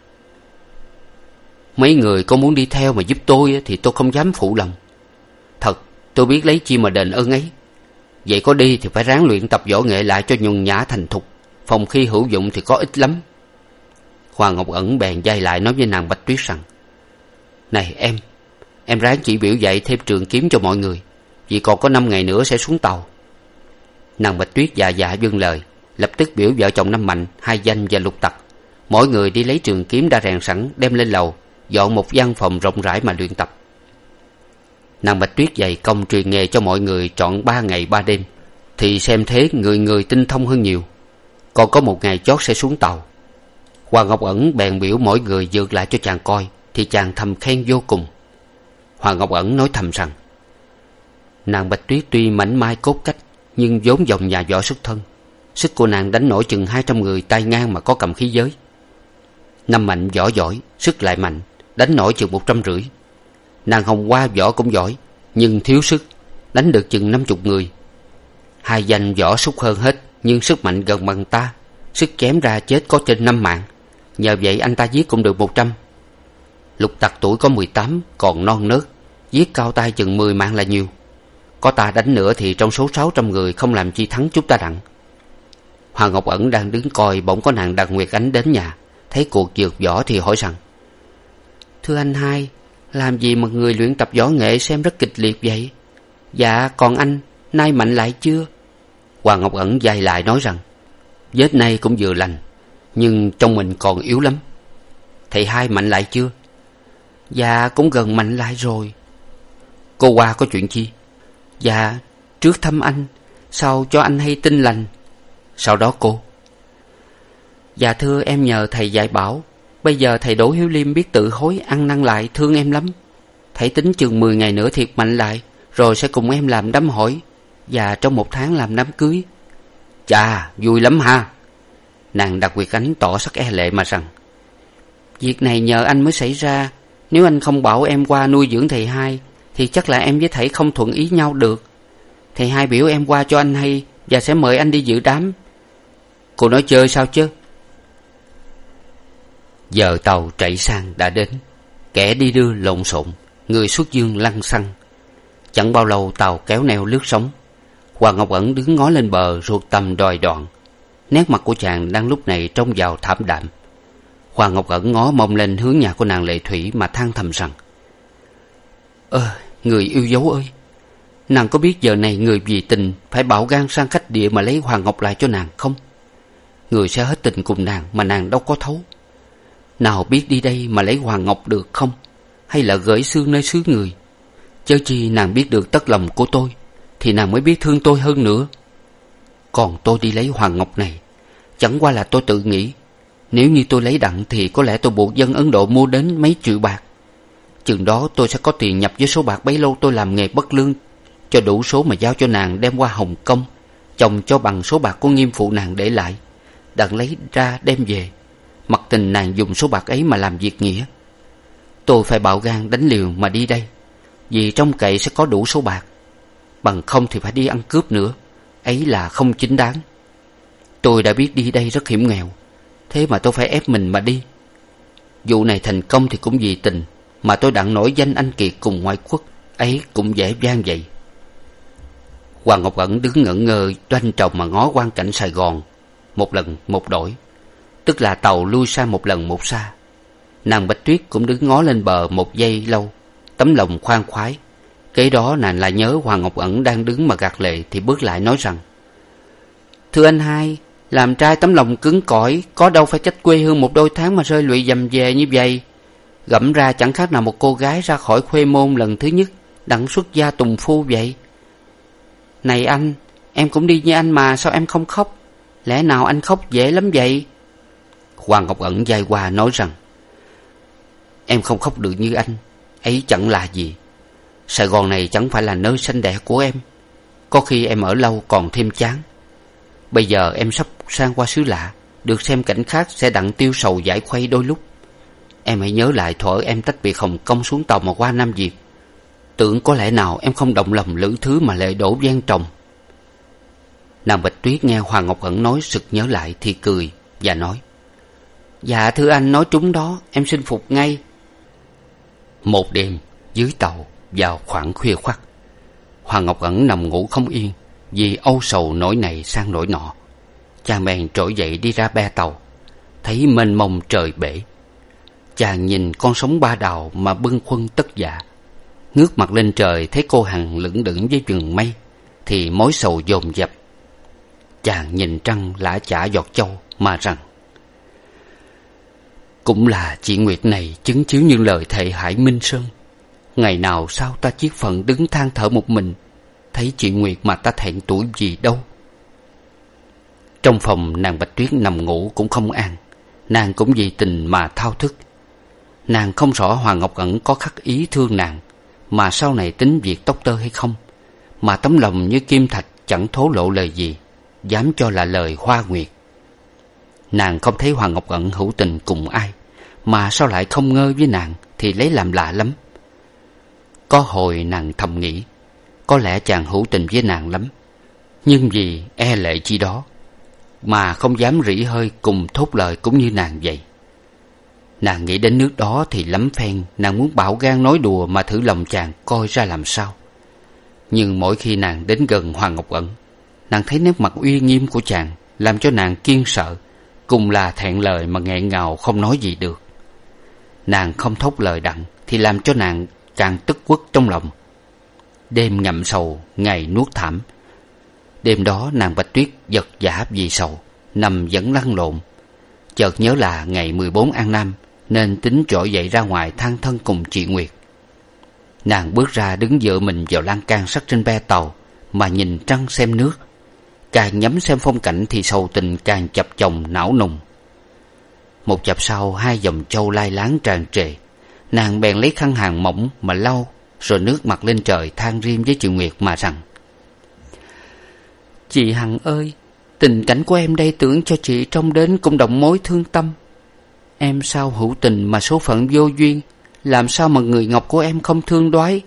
mấy người có muốn đi theo mà giúp tôi thì tôi không dám phụ lòng. Thật, tôi biết lấy chi mà đền ơn ấy. Vậy có đi thì phải ráng luyện tập võ nghệ lại cho nhuần nhã thành thục, phòng khi hữu dụng thì có ích lắm. Hoàng ngọc ẩn bèn dai lại nói với nàng bạch tuyết rằng, này em em ráng chỉ biểu dạy thêm trường kiếm cho mọi người, vì còn có năm ngày nữa sẽ xuống tàu. Nàng bạch tuyết dạ dạ vâng lời, lập tức biểu vợ chồng năm mạnh, hai danh và lục tặc, mỗi người đi lấy trường kiếm đã rèn sẵn, đem lên lầu, dọn một gian phòng rộng rãi mà luyện tập. Nàng bạch tuyết dày công truyền nghề cho mọi người trọn ba ngày ba đêm, thì xem thế người người tinh thông hơn nhiều. Còn có một ngày chót sẽ xuống tàu. Hoàng ngọc ẩn bèn biểu mỗi người dược lại cho chàng coi, thì chàng thầm khen vô cùng hoàng ngọc ẩn nói thầm rằng, nàng bạch tuyết tuy mảnh mai cốt cách, nhưng vốn dòng nhà võ xuất thân. Sức của nàng đánh nổi chừng hai trăm người tay ngang mà có cầm khí giới. Năm mạnh võ giỏi, sức lại mạnh, đánh nổi chừng một trăm rưỡi. Nàng hồng hoa võ cũng giỏi, nhưng thiếu sức, đánh được chừng năm chục người. Hai danh võ sút hơn hết, nhưng sức mạnh gần bằng ta, sức chém ra chết có trên năm mạng. Nhờ vậy anh ta giết cũng được một trăm. Lục tặc tuổi có mười tám, còn non nớt giết cao tay chừng mười mạng là nhiều. Có ta đánh nữa thì trong số sáu trăm người không làm chi thắng chúng ta đặng. Hoàng ngọc ẩn đang đứng coi bỗng có nàng đặng nguyệt ánh đến nhà, thấy cuộc dược võ thì hỏi rằng, thưa anh hai, làm gì mà người luyện tập võ nghệ xem rất kịch liệt vậy? Dạ còn anh, nay mạnh lại chưa? Hoàng ngọc ẩn dài lại nói rằng, vết nay cũng vừa lành, nhưng trong mình còn yếu lắm. Thầy hai mạnh lại chưa? Dạ cũng gần mạnh lại rồi cô qua có chuyện chi? Dạ trước thăm anh, sau cho anh hay tin lành. Sau đó cô? Dạ thưa, em nhờ thầy dạy bảo. Bây giờ thầy đỗ hiếu liêm biết tự hối ăn năn lại thương em lắm. Thầy tính chừng mười ngày nữa thiệt mạnh lại, rồi sẽ cùng em làm đám hỏi. Và trong một tháng làm đám cưới. Chà, vui lắm ha. Nàng đặc biệt ánh tỏ sắc e lệ mà rằng, việc này nhờ anh mới xảy ra. Nếu anh không bảo em qua nuôi dưỡng thầy hai thì chắc là em với thầy không thuận ý nhau được. Thầy hai biểu em qua cho anh hay và sẽ mời anh đi dự đám. Cô nói chơi sao chứ? Giờ tàu chạy sang đã đến. Kẻ đi đưa lộn xộn, người xuất dương lăn xăng. Chẳng bao lâu tàu kéo neo lướt sóng. Hoàng ngọc ẩn đứng ngó lên bờ ruột tầm đòi đoạn. Nét mặt của chàng đang lúc này trông vào thảm đạm. Hoàng ngọc ẩn ngó mông lên hướng nhà của nàng lệ thủy mà than thầm rằng, ơ người yêu dấu ơi, nàng có biết giờ này người vì tình phải bảo gan sang khách địa mà lấy hoàng ngọc lại cho nàng không? Người sẽ hết tình cùng nàng mà nàng đâu có thấu. Nào biết đi đây mà lấy hoàng ngọc được không? Hay là gửi xương nơi xứ người? Chớ chi nàng biết được tất lòng của tôi, thì nàng mới biết thương tôi hơn nữa. Còn tôi đi lấy hoàng ngọc này, chẳng qua là tôi tự nghĩ, nếu như tôi lấy đặng thì có lẽ tôi buộc dân ấn độ mua đến mấy triệu bạc chừng đó tôi sẽ có tiền nhập với số bạc bấy lâu tôi làm nghề bất lương, cho đủ số mà giao cho nàng đem qua hồng kông, chồng cho bằng số bạc của nghiêm phụ nàng để lại, đặng lấy ra đem về. Mặc tình nàng dùng số bạc ấy mà làm việc nghĩa. Tôi phải bạo gan đánh liều mà đi đây, vì trong cậy sẽ có đủ số bạc. Bằng không thì phải đi ăn cướp nữa, ấy là không chính đáng. Tôi đã biết đi đây rất hiểm nghèo, thế mà tôi phải ép mình mà đi. Vụ này thành công thì cũng vì tình mà tôi đặng nổi danh anh kiệt cùng ngoại quốc, ấy cũng dễ vang vậy. Hoàng ngọc ẩn đứng ngẩn ngơ doanh trồng mà ngó quan cảnh sài gòn, một lần một đổi, tức là tàu lui xa một lần một xa. Nàng bạch tuyết cũng đứng ngó lên bờ một giây lâu, tấm lòng khoan khoái. Kế đó nàng lại nhớ hoàng ngọc ẩn đang đứng mà gạt lệ thì bước lại nói rằng, thưa anh hai, làm trai tấm lòng cứng cỏi, có đâu phải trách quê hương một đôi tháng mà rơi lụy dầm về như vậy gẫm ra chẳng khác nào một cô gái ra khỏi khuê môn lần thứ nhất đặng xuất gia tùng phu vậy. Này anh, em cũng đi như anh mà, sao em không khóc? Lẽ nào anh khóc dễ lắm vậy? Hoàng ngọc ẩn d qua nói rằng, em không khóc được như anh, ấy chẳng là gì. Sài gòn này chẳng phải là nơi sanh đẻ của em. Có khi em ở lâu còn thêm chán. Bây giờ em sắp sang qua xứ lạ, được xem cảnh khác sẽ đặng tiêu sầu giải khuây đôi lúc em hãy nhớ lại thuở em tách biệt hồng kông xuống tàu mà qua nam việt tưởng có lẽ nào em không động lòng lữ thứ mà lệ đổ gian trồng. Nàng bạch tuyết nghe hoàng ngọc ẩn nói sực nhớ lại thì cười và nói dạ thưa anh, nói trúng đó, em xin phục ngay. Một đêm, dưới tàu, vào khoảng khuya khoắt hoàng ngọc ẩn nằm ngủ không yên vì âu sầu nỗi này sang nỗi nọ. Chàng bèn trỗi dậy đi ra be tàu, thấy mênh mông trời bể chàng nhìn con sóng ba đào mà bâng khuâng tất dạ ngước mặt lên trời thấy cô hằng lững đững với chừng mây, thì mối sầu dồn dập. Chàng nhìn trăng lã chả giọt châu mà rằng, cũng là chị nguyệt này chứng chiếu những lời thệ hải minh sơn. Ngày nào sao ta chiết phận đứng than thở một mình, thấy chị nguyệt mà ta thẹn tuổi gì đâu. Trong phòng nàng bạch tuyết nằm ngủ cũng không an, nàng cũng vì tình mà thao thức nàng không rõ hoàng ngọc ẩn có khắc ý thương nàng, mà sau này tính việc tóc tơ hay không, mà tấm lòng như kim thạch chẳng thố lộ lời gì, dám cho là lời hoa nguyệt. Nàng không thấy hoàng ngọc ẩn hữu tình cùng ai, mà sao lại không ngơ với nàng thì lấy làm lạ lắm. Có hồi nàng thầm nghĩ, có lẽ chàng hữu tình với nàng lắm, nhưng vì e lệ chi đó, mà không dám rỉ hơi cùng thốt lời cũng như nàng vậy nàng nghĩ đến nước đó thì lắm phen, nàng muốn bảo gan nói đùa mà thử lòng chàng coi ra làm sao. Nhưng mỗi khi nàng đến gần hoàng ngọc ẩn, nàng thấy nét mặt uy nghiêm của chàng làm cho nàng kiên sợ, cùng là thẹn lời mà nghẹn ngào không nói gì được. Nàng không thốt lời đặng thì làm cho nàng càng tức quất trong lòng. Đêm ngậm sầu, ngày nuốt thảm. Đêm đó nàng bạch tuyết giật giả vì sầu, nằm vẫn lăn lộn. Chợt nhớ là ngày mười bốn an nam nên tính trỗi dậy ra ngoài than thân cùng chị nguyệt. Nàng bước ra đứng dựa mình vào lan can sắt trên be tàu mà nhìn trăng xem nước. Càng nhắm xem phong cảnh thì sầu tình càng chập chồng não nùng. Một chập sau, hai dòng châu lai láng tràn trề. Nàng bèn lấy khăn hàng mỏng mà lau, rồi nước mặt lên trời than riêng với chị nguyệt mà rằng, chị hằng ơi, tình cảnh của em đây tưởng cho chị trông đến cũng động mối thương tâm em sao hữu tình mà số phận vô duyên? Làm sao mà người ngọc của em không thương đoái?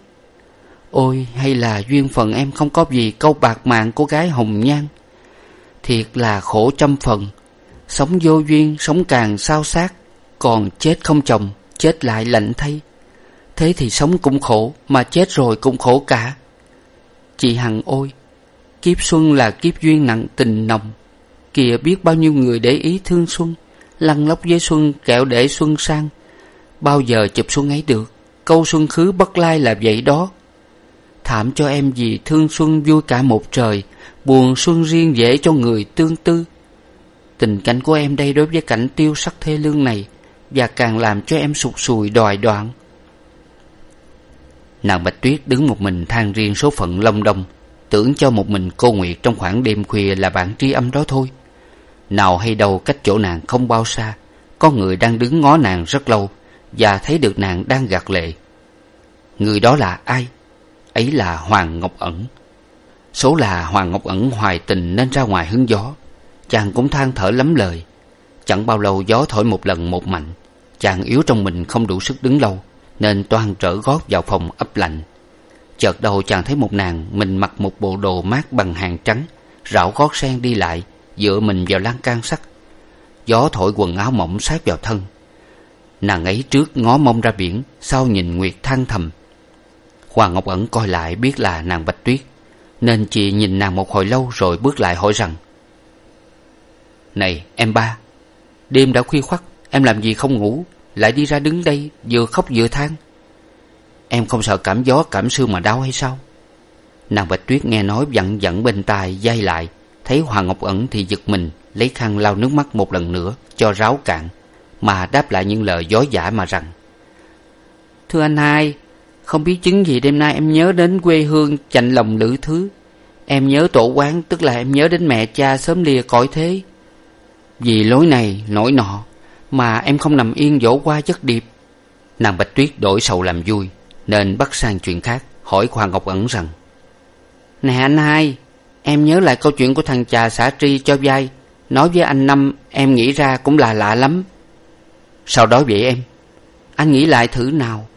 Ôi, hay là duyên phận em không có gì câu bạc mạng của gái hồng nhan. Thiệt là khổ trăm phần. Sống vô duyên, sống càng sao xác. Còn chết không chồng, chết lại lạnh thay. Thế thì sống cũng khổ, mà chết rồi cũng khổ cả. Chị hằng ôi, kiếp xuân là kiếp duyên nặng tình nồng. Kìa biết bao nhiêu người để ý thương xuân lăn lóc với xuân kẹo để xuân sang. Bao giờ chụp xuân ấy được, câu xuân khứ bất lai là vậy đó. Thảm cho em vì thương xuân vui cả một trời, buồn xuân riêng dễ cho người tương tư. Tình cảnh của em đây đối với cảnh tiêu sắc thê lương này và càng làm cho em sụt sùi đòi đoạn. Nàng bạch tuyết đứng một mình than riêng số phận long đông, tưởng cho một mình cô nguyệt trong khoảng đêm khuya là bản tri âm đó thôi nào hay đâu cách chỗ nàng không bao xa, có người đang đứng ngó nàng rất lâu và thấy được nàng đang gạt lệ. Người đó là ai? Ấy là hoàng ngọc ẩn. Số là hoàng ngọc ẩn hoài tình nên ra ngoài hứng gió. Chàng cũng than thở lắm lời. Chẳng bao lâu gió thổi một lần một mạnh. Chàng yếu trong mình không đủ sức đứng lâu, nên toan trở gót vào phòng ấp lạnh. Chợt đầu chàng thấy một nàng mình mặc một bộ đồ mát bằng hàng trắng, rảo gót sen đi lại dựa mình vào lan can sắt. Gió thổi quần áo mỏng sát vào thân. Nàng ấy trước ngó mông ra biển, sau nhìn nguyệt than thầm. Hoàng ngọc ẩn coi lại biết là nàng bạch tuyết, nên chị nhìn nàng một hồi lâu rồi bước lại hỏi rằng, này, em ba, đêm đã khuya khoắt, em làm gì không ngủ? Lại đi ra đứng đây, vừa khóc vừa than. Em không sợ cảm gió, cảm sương mà đau hay sao? Nàng bạch tuyết nghe nói vặn vặn bên tai, dai lại thấy hoàng ngọc ẩn thì giật mình, lấy khăn lau nước mắt một lần nữa, cho ráo cạn, mà đáp lại những lời dối giả mà rằng, thưa anh hai, không biết chứng gì đêm nay em nhớ đến quê hương chạnh lòng lữ thứ. Em nhớ tổ quán, tức là em nhớ đến mẹ cha sớm lìa cõi thế. Vì lối này, nỗi nọ, mà em không nằm yên dỗ qua chất điệp. Nàng bạch tuyết đổi sầu làm vui, nên bắt sang chuyện khác, hỏi hoàng ngọc ẩn rằng, nè anh hai em nhớ lại câu chuyện của thằng chà xã tri cho vai. Nói với anh năm, em nghĩ ra cũng là lạ lắm. Sao đó vậy em? Anh nghĩ lại thử nào?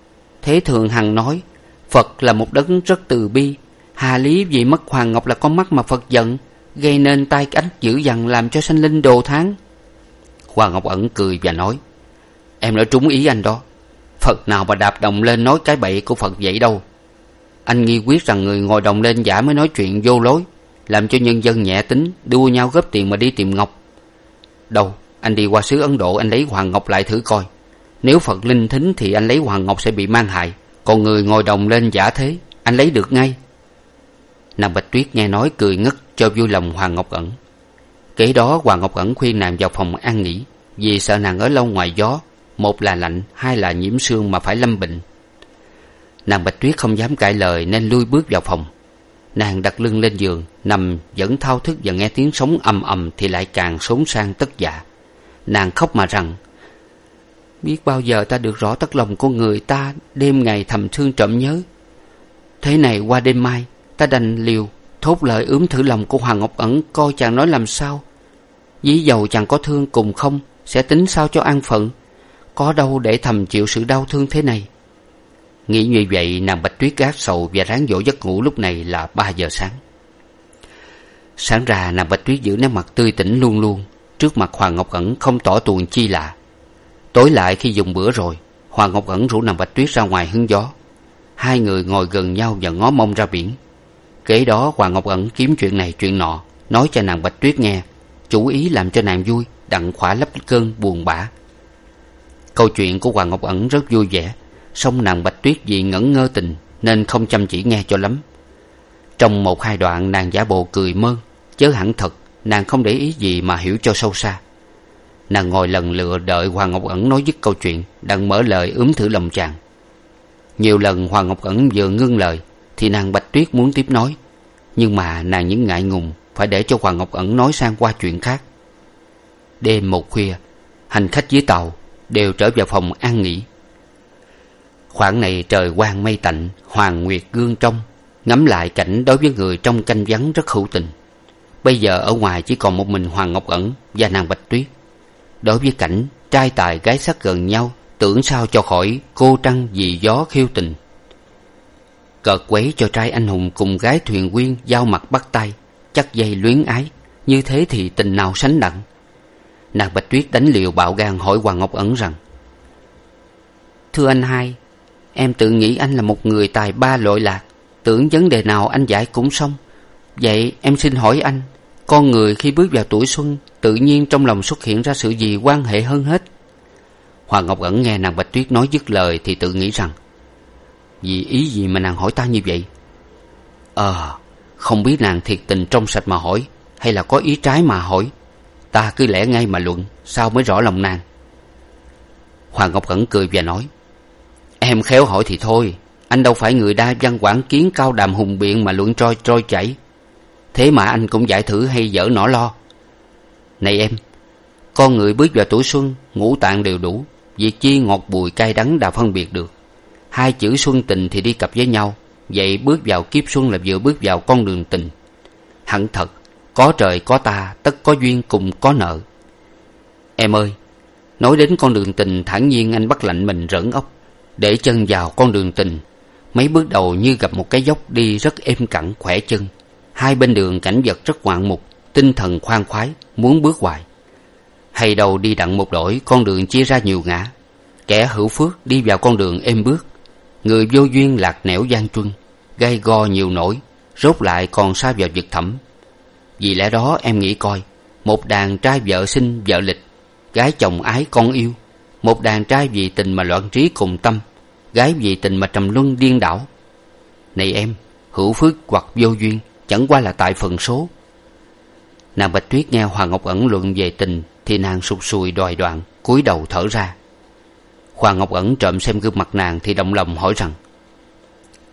Thế thường hằng nói, phật là một đấng rất từ bi. Hà lý vì mất hoàng ngọc là con mắt mà phật giận, gây nên tai cánh dữ dằn làm cho sanh linh đồ tháng hoàng ngọc ẩn cười và nói, em nói trúng ý anh đó. Phật nào mà đạp đồng lên nói cái bậy của phật vậy đâu. Anh nghi quyết rằng người ngồi đồng lên giả mới nói chuyện vô lối làm cho nhân dân nhẹ tính, đua nhau góp tiền mà đi tìm ngọc. Đâu, anh đi qua xứ ấn độ, anh lấy hoàng ngọc lại thử coi. Nếu phật linh thính thì anh lấy hoàng ngọc sẽ bị mang hại. Còn người ngồi đồng lên giả thế, anh lấy được ngay. Nàng bạch tuyết nghe nói cười ngất, cho vui lòng hoàng ngọc ẩn. Kế đó, hoàng ngọc ẩn khuyên nàng vào phòng an nghỉ, vì sợ nàng ở lâu ngoài gió. Một là lạnh, hai là nhiễm sương mà phải lâm bệnh. Nàng bạch tuyết không dám cãi lời, nên lui bước vào phòng nàng đặt lưng lên giường, nằm vẫn thao thức và nghe tiếng sống ầm ầm thì lại càng xốn sang tất dạ nàng khóc mà rằng, biết bao giờ ta được rõ tất lòng của người ta đêm ngày thầm thương trộm nhớ? Thế này qua đêm mai, ta đành liều thốt lời ướm thử lòng của hoàng ngọc ẩn coi chàng nói làm sao. Dí dầu chàng có thương cùng không, sẽ tính sao cho an phận? Có đâu để thầm chịu sự đau thương thế này nghĩ như vậy, nàng bạch tuyết gác sầu và ráng dỗ giấc ngủ lúc này là ba giờ sáng. Sáng ra, nàng bạch tuyết giữ nét mặt tươi tỉnh luôn luôn, trước mặt hoàng ngọc ẩn không tỏ tuồng chi lạ. Tối lại khi dùng bữa rồi, hoàng ngọc ẩn rủ nàng bạch tuyết ra ngoài hứng gió. Hai người ngồi gần nhau và ngó mông ra biển. Kế đó, hoàng ngọc ẩn kiếm chuyện này chuyện nọ, nói cho nàng bạch tuyết nghe, chủ ý làm cho nàng vui, đặng khỏa lấp cơn buồn bã. Câu chuyện của hoàng ngọc ẩn rất vui vẻ song nàng bạch tuyết vì ngẩn ngơ tình, nên không chăm chỉ nghe cho lắm. Trong một hai đoạn, nàng giả bộ cười mơn, chớ hẳn thật, nàng không để ý gì mà hiểu cho sâu xa. Nàng ngồi lần lựa đợi hoàng ngọc ẩn nói dứt câu chuyện đặng mở lời ướm thử lòng chàng. Nhiều lần hoàng ngọc ẩn vừa ngưng lời, thì nàng bạch tuyết muốn tiếp nói, nhưng mà nàng những ngại ngùng, phải để cho hoàng ngọc ẩn nói sang qua chuyện khác. Đêm một khuya, hành khách dưới tàu đều trở vào phòng an nghỉ khoảng này trời quang mây tạnh, hoàng nguyệt gương trong, ngắm lại cảnh đối với người trong canh vắng rất hữu tình. Bây giờ ở ngoài chỉ còn một mình hoàng ngọc ẩn và nàng bạch tuyết. Đối với cảnh, trai tài gái sắc gần nhau, tưởng sao cho khỏi cô trăng vì gió khiêu tình. Cợt quấy cho trai anh hùng cùng gái thuyền quyên giao mặt bắt tay, chắc dây luyến ái, như thế thì tình nào sánh đặng nàng bạch tuyết đánh liều bạo gan hỏi hoàng ngọc ẩn rằng, thưa anh hai em tự nghĩ anh là một người tài ba lội lạc. Tưởng vấn đề nào anh giải cũng xong. Vậy em xin hỏi anh, con người khi bước vào tuổi xuân, tự nhiên trong lòng xuất hiện ra sự gì quan hệ hơn hết? Hoàng ngọc ẩn nghe nàng bạch tuyết nói dứt lời thì tự nghĩ rằng, vì ý gì mà nàng hỏi ta như vậy? Ờ không biết nàng thiệt tình trong sạch mà hỏi, hay là có ý trái mà hỏi? Ta cứ lẽ ngay mà luận, sao mới rõ lòng nàng? Hoàng ngọc ẩn cười và nói em khéo hỏi thì thôi. Anh đâu phải người đa văn quảng kiến cao đàm hùng biện mà luận trôi trôi chảy. Thế mà anh cũng giải thử hay dở nỏ lo. Này em, con người bước vào tuổi xuân, ngũ tạng đều đủ. Việc chi ngọt bùi cay đắng đã phân biệt được. Hai chữ xuân tình thì đi cặp với nhau. Vậy bước vào kiếp xuân là vừa bước vào con đường tình. Hẳn thật, có trời, có ta, tất có duyên cùng có nợ. Em ơi, nói đến con đường tình, thản nhiên anh bắt lạnh mình rỡn ốc để chân vào con đường tình, mấy bước đầu như gặp một cái dốc đi rất êm cẳng, khỏe chân. Hai bên đường cảnh vật rất ngoạn mục, tinh thần khoan khoái, muốn bước hoài. Hay đầu đi đặng một đổi, con đường chia ra nhiều ngã. Kẻ hữu phước đi vào con đường êm bước. Người vô duyên lạc nẻo gian truân, gai go nhiều nỗi, rốt lại còn xa vào vực thẳm. Vì lẽ đó em nghĩ coi, một đàn trai vợ sinh, vợ lịch, gái chồng ái con yêu một đàn trai vì tình mà loạn trí cùng tâm, gái vì tình mà trầm luân điên đảo. Này em, hữu phước hoặc vô duyên, chẳng qua là tại phần số. Nàng bạch tuyết nghe hoàng ngọc ẩn luận về tình, thì nàng sụt sùi đòi đoạn, cúi đầu thở ra. Hoàng ngọc ẩn trộm xem gương mặt nàng thì động lòng hỏi rằng,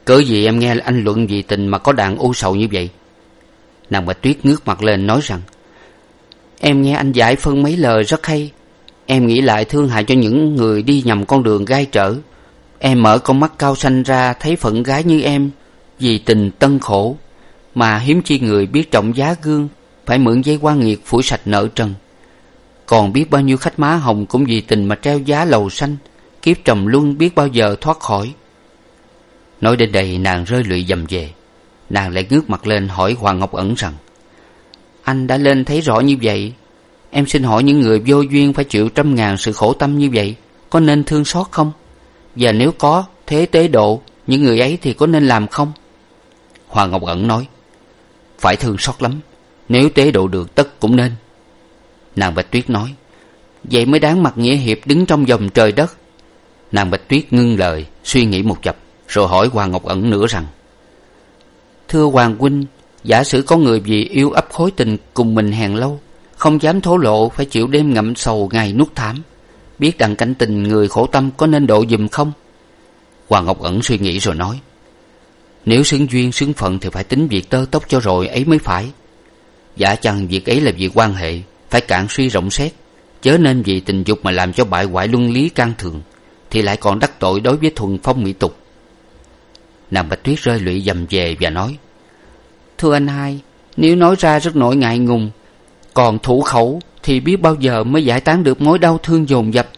cớ gì em nghe anh luận vì tình mà có đàn u sầu như vậy? Nàng bạch tuyết ngước mặt lên nói rằng, em nghe anh giải phân mấy lời rất hay em nghĩ lại thương hại cho những người đi nhầm con đường gai trở. Em mở con mắt cao xanh ra thấy phận gái như em, vì tình tân khổ, mà hiếm chi người biết trọng giá gương, phải mượn giấy quan nghiệt phủi sạch nợ trần. Còn biết bao nhiêu khách má hồng cũng vì tình mà treo giá lầu xanh, kiếp trầm luân biết bao giờ thoát khỏi. Nói đến đây, nàng rơi lụy dầm về. Nàng lại ngước mặt lên hỏi hoàng ngọc ẩn rằng, anh đã lên thấy rõ như vậy em xin hỏi những người vô duyên phải chịu trăm ngàn sự khổ tâm như vậy, có nên thương xót không? Và nếu có, thế tế độ, những người ấy thì có nên làm không? Hoàng ngọc ẩn nói, phải thương xót lắm, nếu tế độ được tất cũng nên. Nàng bạch tuyết nói, vậy mới đáng mặt nghĩa hiệp đứng trong vòng trời đất. Nàng bạch tuyết ngưng lời, suy nghĩ một chập, rồi hỏi hoàng ngọc ẩn nữa rằng, thưa hoàng huynh, giả sử có người vì yêu ấp khối tình cùng mình hèn lâu không dám thổ lộ, phải chịu đêm ngậm sầu ngày nuốt thảm biết đặng cảnh tình người khổ tâm có nên độ giùm không? Hoàng ngọc ẩn suy nghĩ rồi nói, nếu xứng duyên, xứng phận thì phải tính việc tơ tóc cho rồi, ấy mới phải. Giả chăng việc ấy là việc quan hệ, phải cạn suy rộng xét. Chớ nên vì tình dục mà làm cho bại hoại luân lý can thường, thì lại còn đắc tội đối với thuần phong mỹ tục. Nàng bạch tuyết rơi lụy dầm về và nói, thưa anh hai, nếu nói ra rất nỗi ngại ngùng còn thủ khẩu thì biết bao giờ mới giải tán được mối đau thương dồn dập.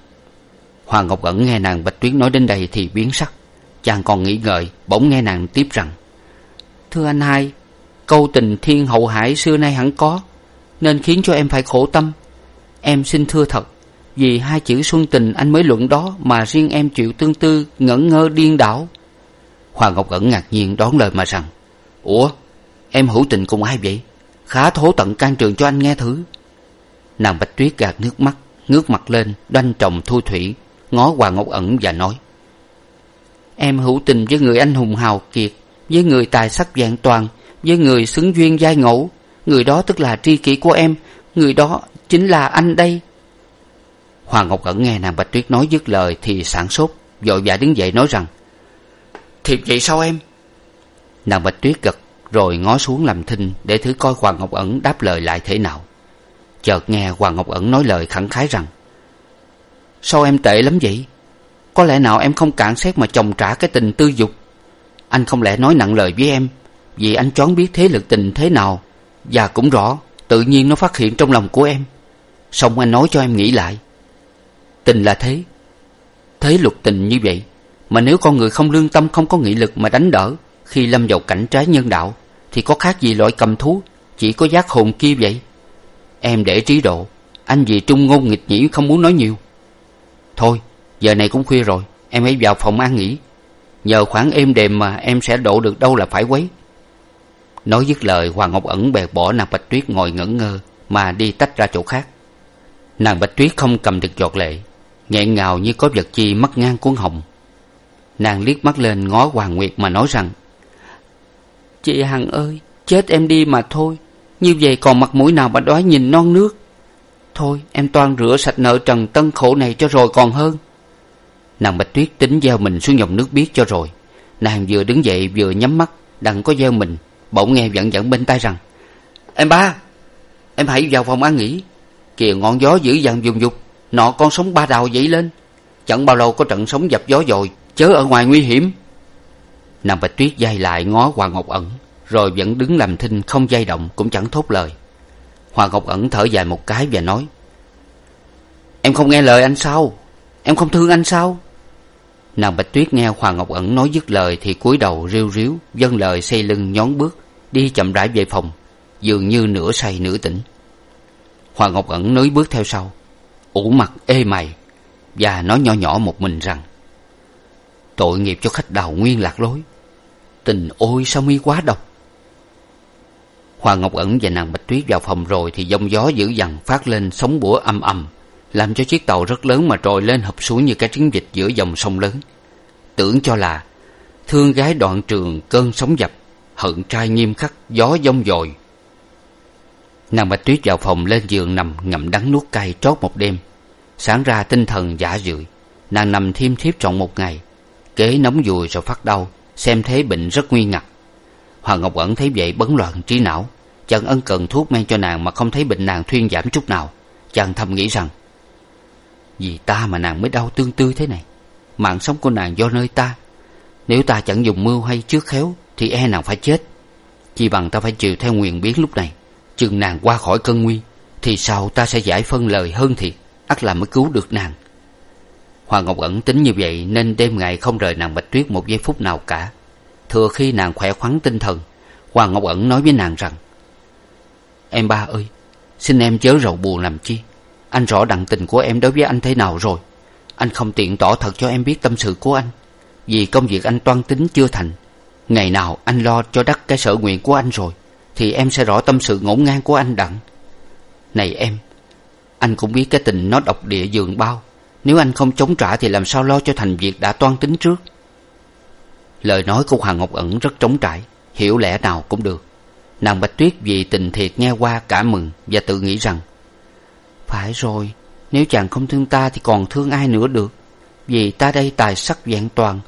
Hoàng ngọc ẩn nghe nàng bạch tuyết nói đến đây thì biến sắc. Chàng còn nghĩ ngợi, bỗng nghe nàng tiếp rằng, thưa anh hai, câu tình thiên hậu hải xưa nay hẳn có, nên khiến cho em phải khổ tâm. Em xin thưa thật, vì hai chữ xuân tình anh mới luận đó mà riêng em chịu tương tư ngẩn ngơ điên đảo. Hoàng ngọc ẩn ngạc nhiên đón lời mà rằng, ủa, em hữu tình cùng ai vậy? Khá thố tận can trường cho anh nghe thử. Nàng bạch tuyết gạt nước mắt, ngước mặt lên, đoanh tròng thu thủy, ngó hoàng ngọc ẩn và nói, em hữu tình với người anh hùng hào kiệt, với người tài sắc vẹn toàn, với người xứng duyên giai ngẫu. Người đó tức là tri kỷ của em, người đó chính là anh đây. Hoàng ngọc ẩn nghe nàng bạch tuyết nói dứt lời thì sảng sốt, vội vã đứng dậy nói rằng, thiệt vậy sao em? Nàng bạch tuyết gật rồi ngó xuống làm thinh để thử coi hoàng ngọc ẩn đáp lời lại thế nào. Chợt nghe hoàng ngọc ẩn nói lời khẳng khái rằng, sao em tệ lắm vậy? Có lẽ nào em không cạn xét mà chồng trả cái tình tư dục? Anh không lẽ nói nặng lời với em, vì anh choáng biết thế lực tình thế nào, và cũng rõ tự nhiên nó phát hiện trong lòng của em. Xong anh nói cho em nghĩ lại. Tình là thế thế luật tình như vậy, mà nếu con người không lương tâm, không có nghị lực mà đánh đỡ khi lâm vào cảnh trái nhân đạo, thì có khác gì loại cầm thú chỉ có giác hồn kia vậy? Em để trí độ, anh vì trung ngôn nghịch nhĩ không muốn nói nhiều. Thôi, giờ này cũng khuya rồi, em hãy vào phòng ăn nghỉ. Nhờ khoảng êm đềm mà em sẽ độ được đâu là phải quấy. Nói dứt lời hoàng ngọc ẩn bèn bỏ nàng bạch tuyết ngồi ngẩn ngơ mà đi tách ra chỗ khác. Nàng bạch tuyết không cầm được giọt lệ, nghẹn ngào như có vật chi mất ngang cuốn hồng. Nàng liếc mắt lên ngó hoàng nguyệt mà nói rằng chị hằng ơi, chết em đi mà thôi. Như vậy còn mặt mũi nào mà đói nhìn non nước? Thôi, em toan rửa sạch nợ trần tân khổ này cho rồi còn hơn. Nàng bạch tuyết tính gieo mình xuống dòng nước biếc cho rồi. Nàng vừa đứng dậy vừa nhắm mắt, đặng có gieo mình. Bỗng nghe vặn vặn bên tai rằng, em ba, em hãy vào phòng ăn nghỉ. Kìa ngọn gió dữ dằn dùng dục nọ con sóng ba đào dậy lên. Chẳng bao lâu có trận sóng dập gió dồi chớ ở ngoài nguy hiểm nàng bạch tuyết dây lại ngó hoàng ngọc ẩn, rồi vẫn đứng làm thinh không dây động cũng chẳng thốt lời. Hoàng ngọc ẩn thở dài một cái và nói, em không nghe lời anh sao? Em không thương anh sao? Nàng bạch tuyết nghe hoàng ngọc ẩn nói dứt lời thì cúi đầu riu riu vâng lời xây lưng nhón bước, đi chậm rãi về phòng, dường như nửa say nửa tỉnh. Hoàng ngọc ẩn nới bước theo sau, ủ mặt ê mày! Và nói nhỏ nhỏ một mình rằng, tội nghiệp cho khách đào nguyên lạc lối tình ôi sao mi quá độc. Hoàng ngọc ẩn và nàng bạch tuyết vào phòng rồi thì giông gió dữ dằn phát lên sóng bủa âm ầm, làm cho chiếc tàu rất lớn mà trồi lên hụp xuống như cái trứng dịch giữa dòng sông lớn. Tưởng cho là, thương gái đoạn trường cơn sóng dập, hận trai nghiêm khắc, gió dông dồi. Nàng bạch tuyết vào phòng lên giường nằm ngậm đắng nuốt cay trót một đêm. Sáng ra tinh thần giả dười nàng nằm thiêm thiếp trọn một ngày, kế nóng dùi rồi phát đau xem thế bệnh rất nguy ngặt hoàng ngọc ẩn thấy vậy bấn loạn trí não. Chàng ân cần thuốc men cho nàng mà không thấy bệnh nàng thuyên giảm chút nào. Chàng thầm nghĩ rằng, vì ta mà nàng mới đau tương tư thế này. Mạng sống của nàng do nơi ta. Nếu ta chẳng dùng mưu hay trước khéo, thì e nàng phải chết. Chỉ bằng ta phải chịu theo nguyền biến lúc này. Chừng nàng qua khỏi cơn nguy, thì sau ta sẽ giải phân lời hơn thiệt? Ắt là mới cứu được nàng hoàng ngọc ẩn tính như vậy nên đêm ngày không rời nàng bạch tuyết một giây phút nào cả. Thừa khi nàng khỏe khoắn tinh thần hoàng ngọc ẩn nói với nàng rằng, em ba ơi, xin em chớ rầu buồn làm chi. Anh rõ đặng tình của em đối với anh thế nào rồi. Anh không tiện tỏ thật cho em biết tâm sự của anh. Vì công việc anh toan tính chưa thành, ngày nào anh lo cho đắc cái sở nguyện của anh rồi, thì em sẽ rõ tâm sự ngổn ngang của anh đặng. Này em, anh cũng biết cái tình nó độc địa giường bao nếu anh không chống trả thì làm sao lo cho thành việc đã toan tính trước? Lời nói của hoàng ngọc ẩn rất trống trải, hiểu lẽ nào cũng được. Nàng bạch tuyết vì tình thiệt nghe qua cả mừng và tự nghĩ rằng, phải rồi, nếu chàng không thương ta thì còn thương ai nữa được? Vì ta đây tài sắc vẹn toàn,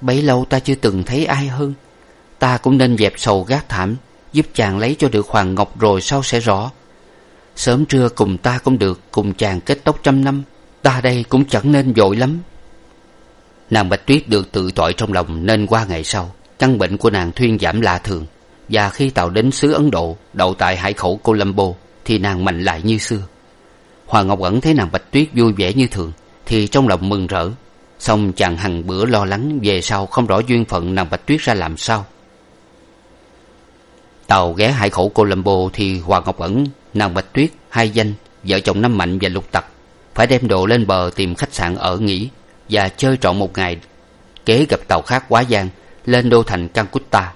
bấy lâu ta chưa từng thấy ai hơn. Ta cũng nên dẹp sầu gác thảm, giúp chàng lấy cho được hoàng ngọc rồi sau sẽ rõ. Sớm trưa cùng ta cũng được, cùng chàng kết tóc trăm năm ta đây cũng chẳng nên vội lắm. Nàng bạch tuyết được tự tội trong lòng nên qua ngày sau, căn bệnh của nàng thuyên giảm lạ thường. Và khi tàu đến xứ ấn độ, đậu tại hải khẩu colombo, thì nàng mạnh lại như xưa. Hoàng ngọc ẩn thấy nàng bạch tuyết vui vẻ như thường, thì trong lòng mừng rỡ. Xong chàng hằng bữa lo lắng về sau không rõ duyên phận nàng bạch tuyết ra làm sao. Tàu ghé hải khẩu colombo thì hoàng ngọc ẩn, nàng bạch tuyết, hai danh, vợ chồng năm mạnh và lục tặc phải đem đồ lên bờ tìm khách sạn ở nghỉ và chơi trọn một ngày. Kế gặp tàu khác quá giang lên đô thành calcutta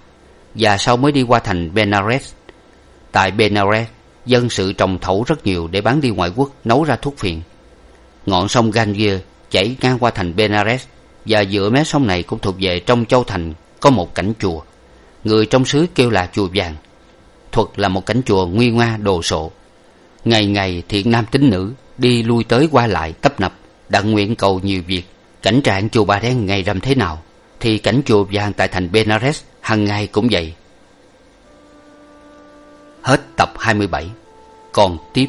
và sau mới đi qua thành benares. Tại benares, dân sự trồng thẩu rất nhiều để bán đi ngoại quốc, nấu ra thuốc phiện. Ngọn sông ganges chảy ngang qua thành benares và giữa mé sông này cũng thuộc về trong châu thành có một cảnh chùa. Người trong xứ kêu là chùa vàng, thuật là một cảnh chùa nguy nga đồ sộ ngày ngày thiện nam tín nữ đi lui tới qua lại tấp nập đặng nguyện cầu nhiều việc. Cảnh trạng chùa bà đen ngày rằm thế nào, thì cảnh chùa vàng tại thành benares hằng ngày cũng vậy. Hết tập hai mươi bảy. Còn tiếp.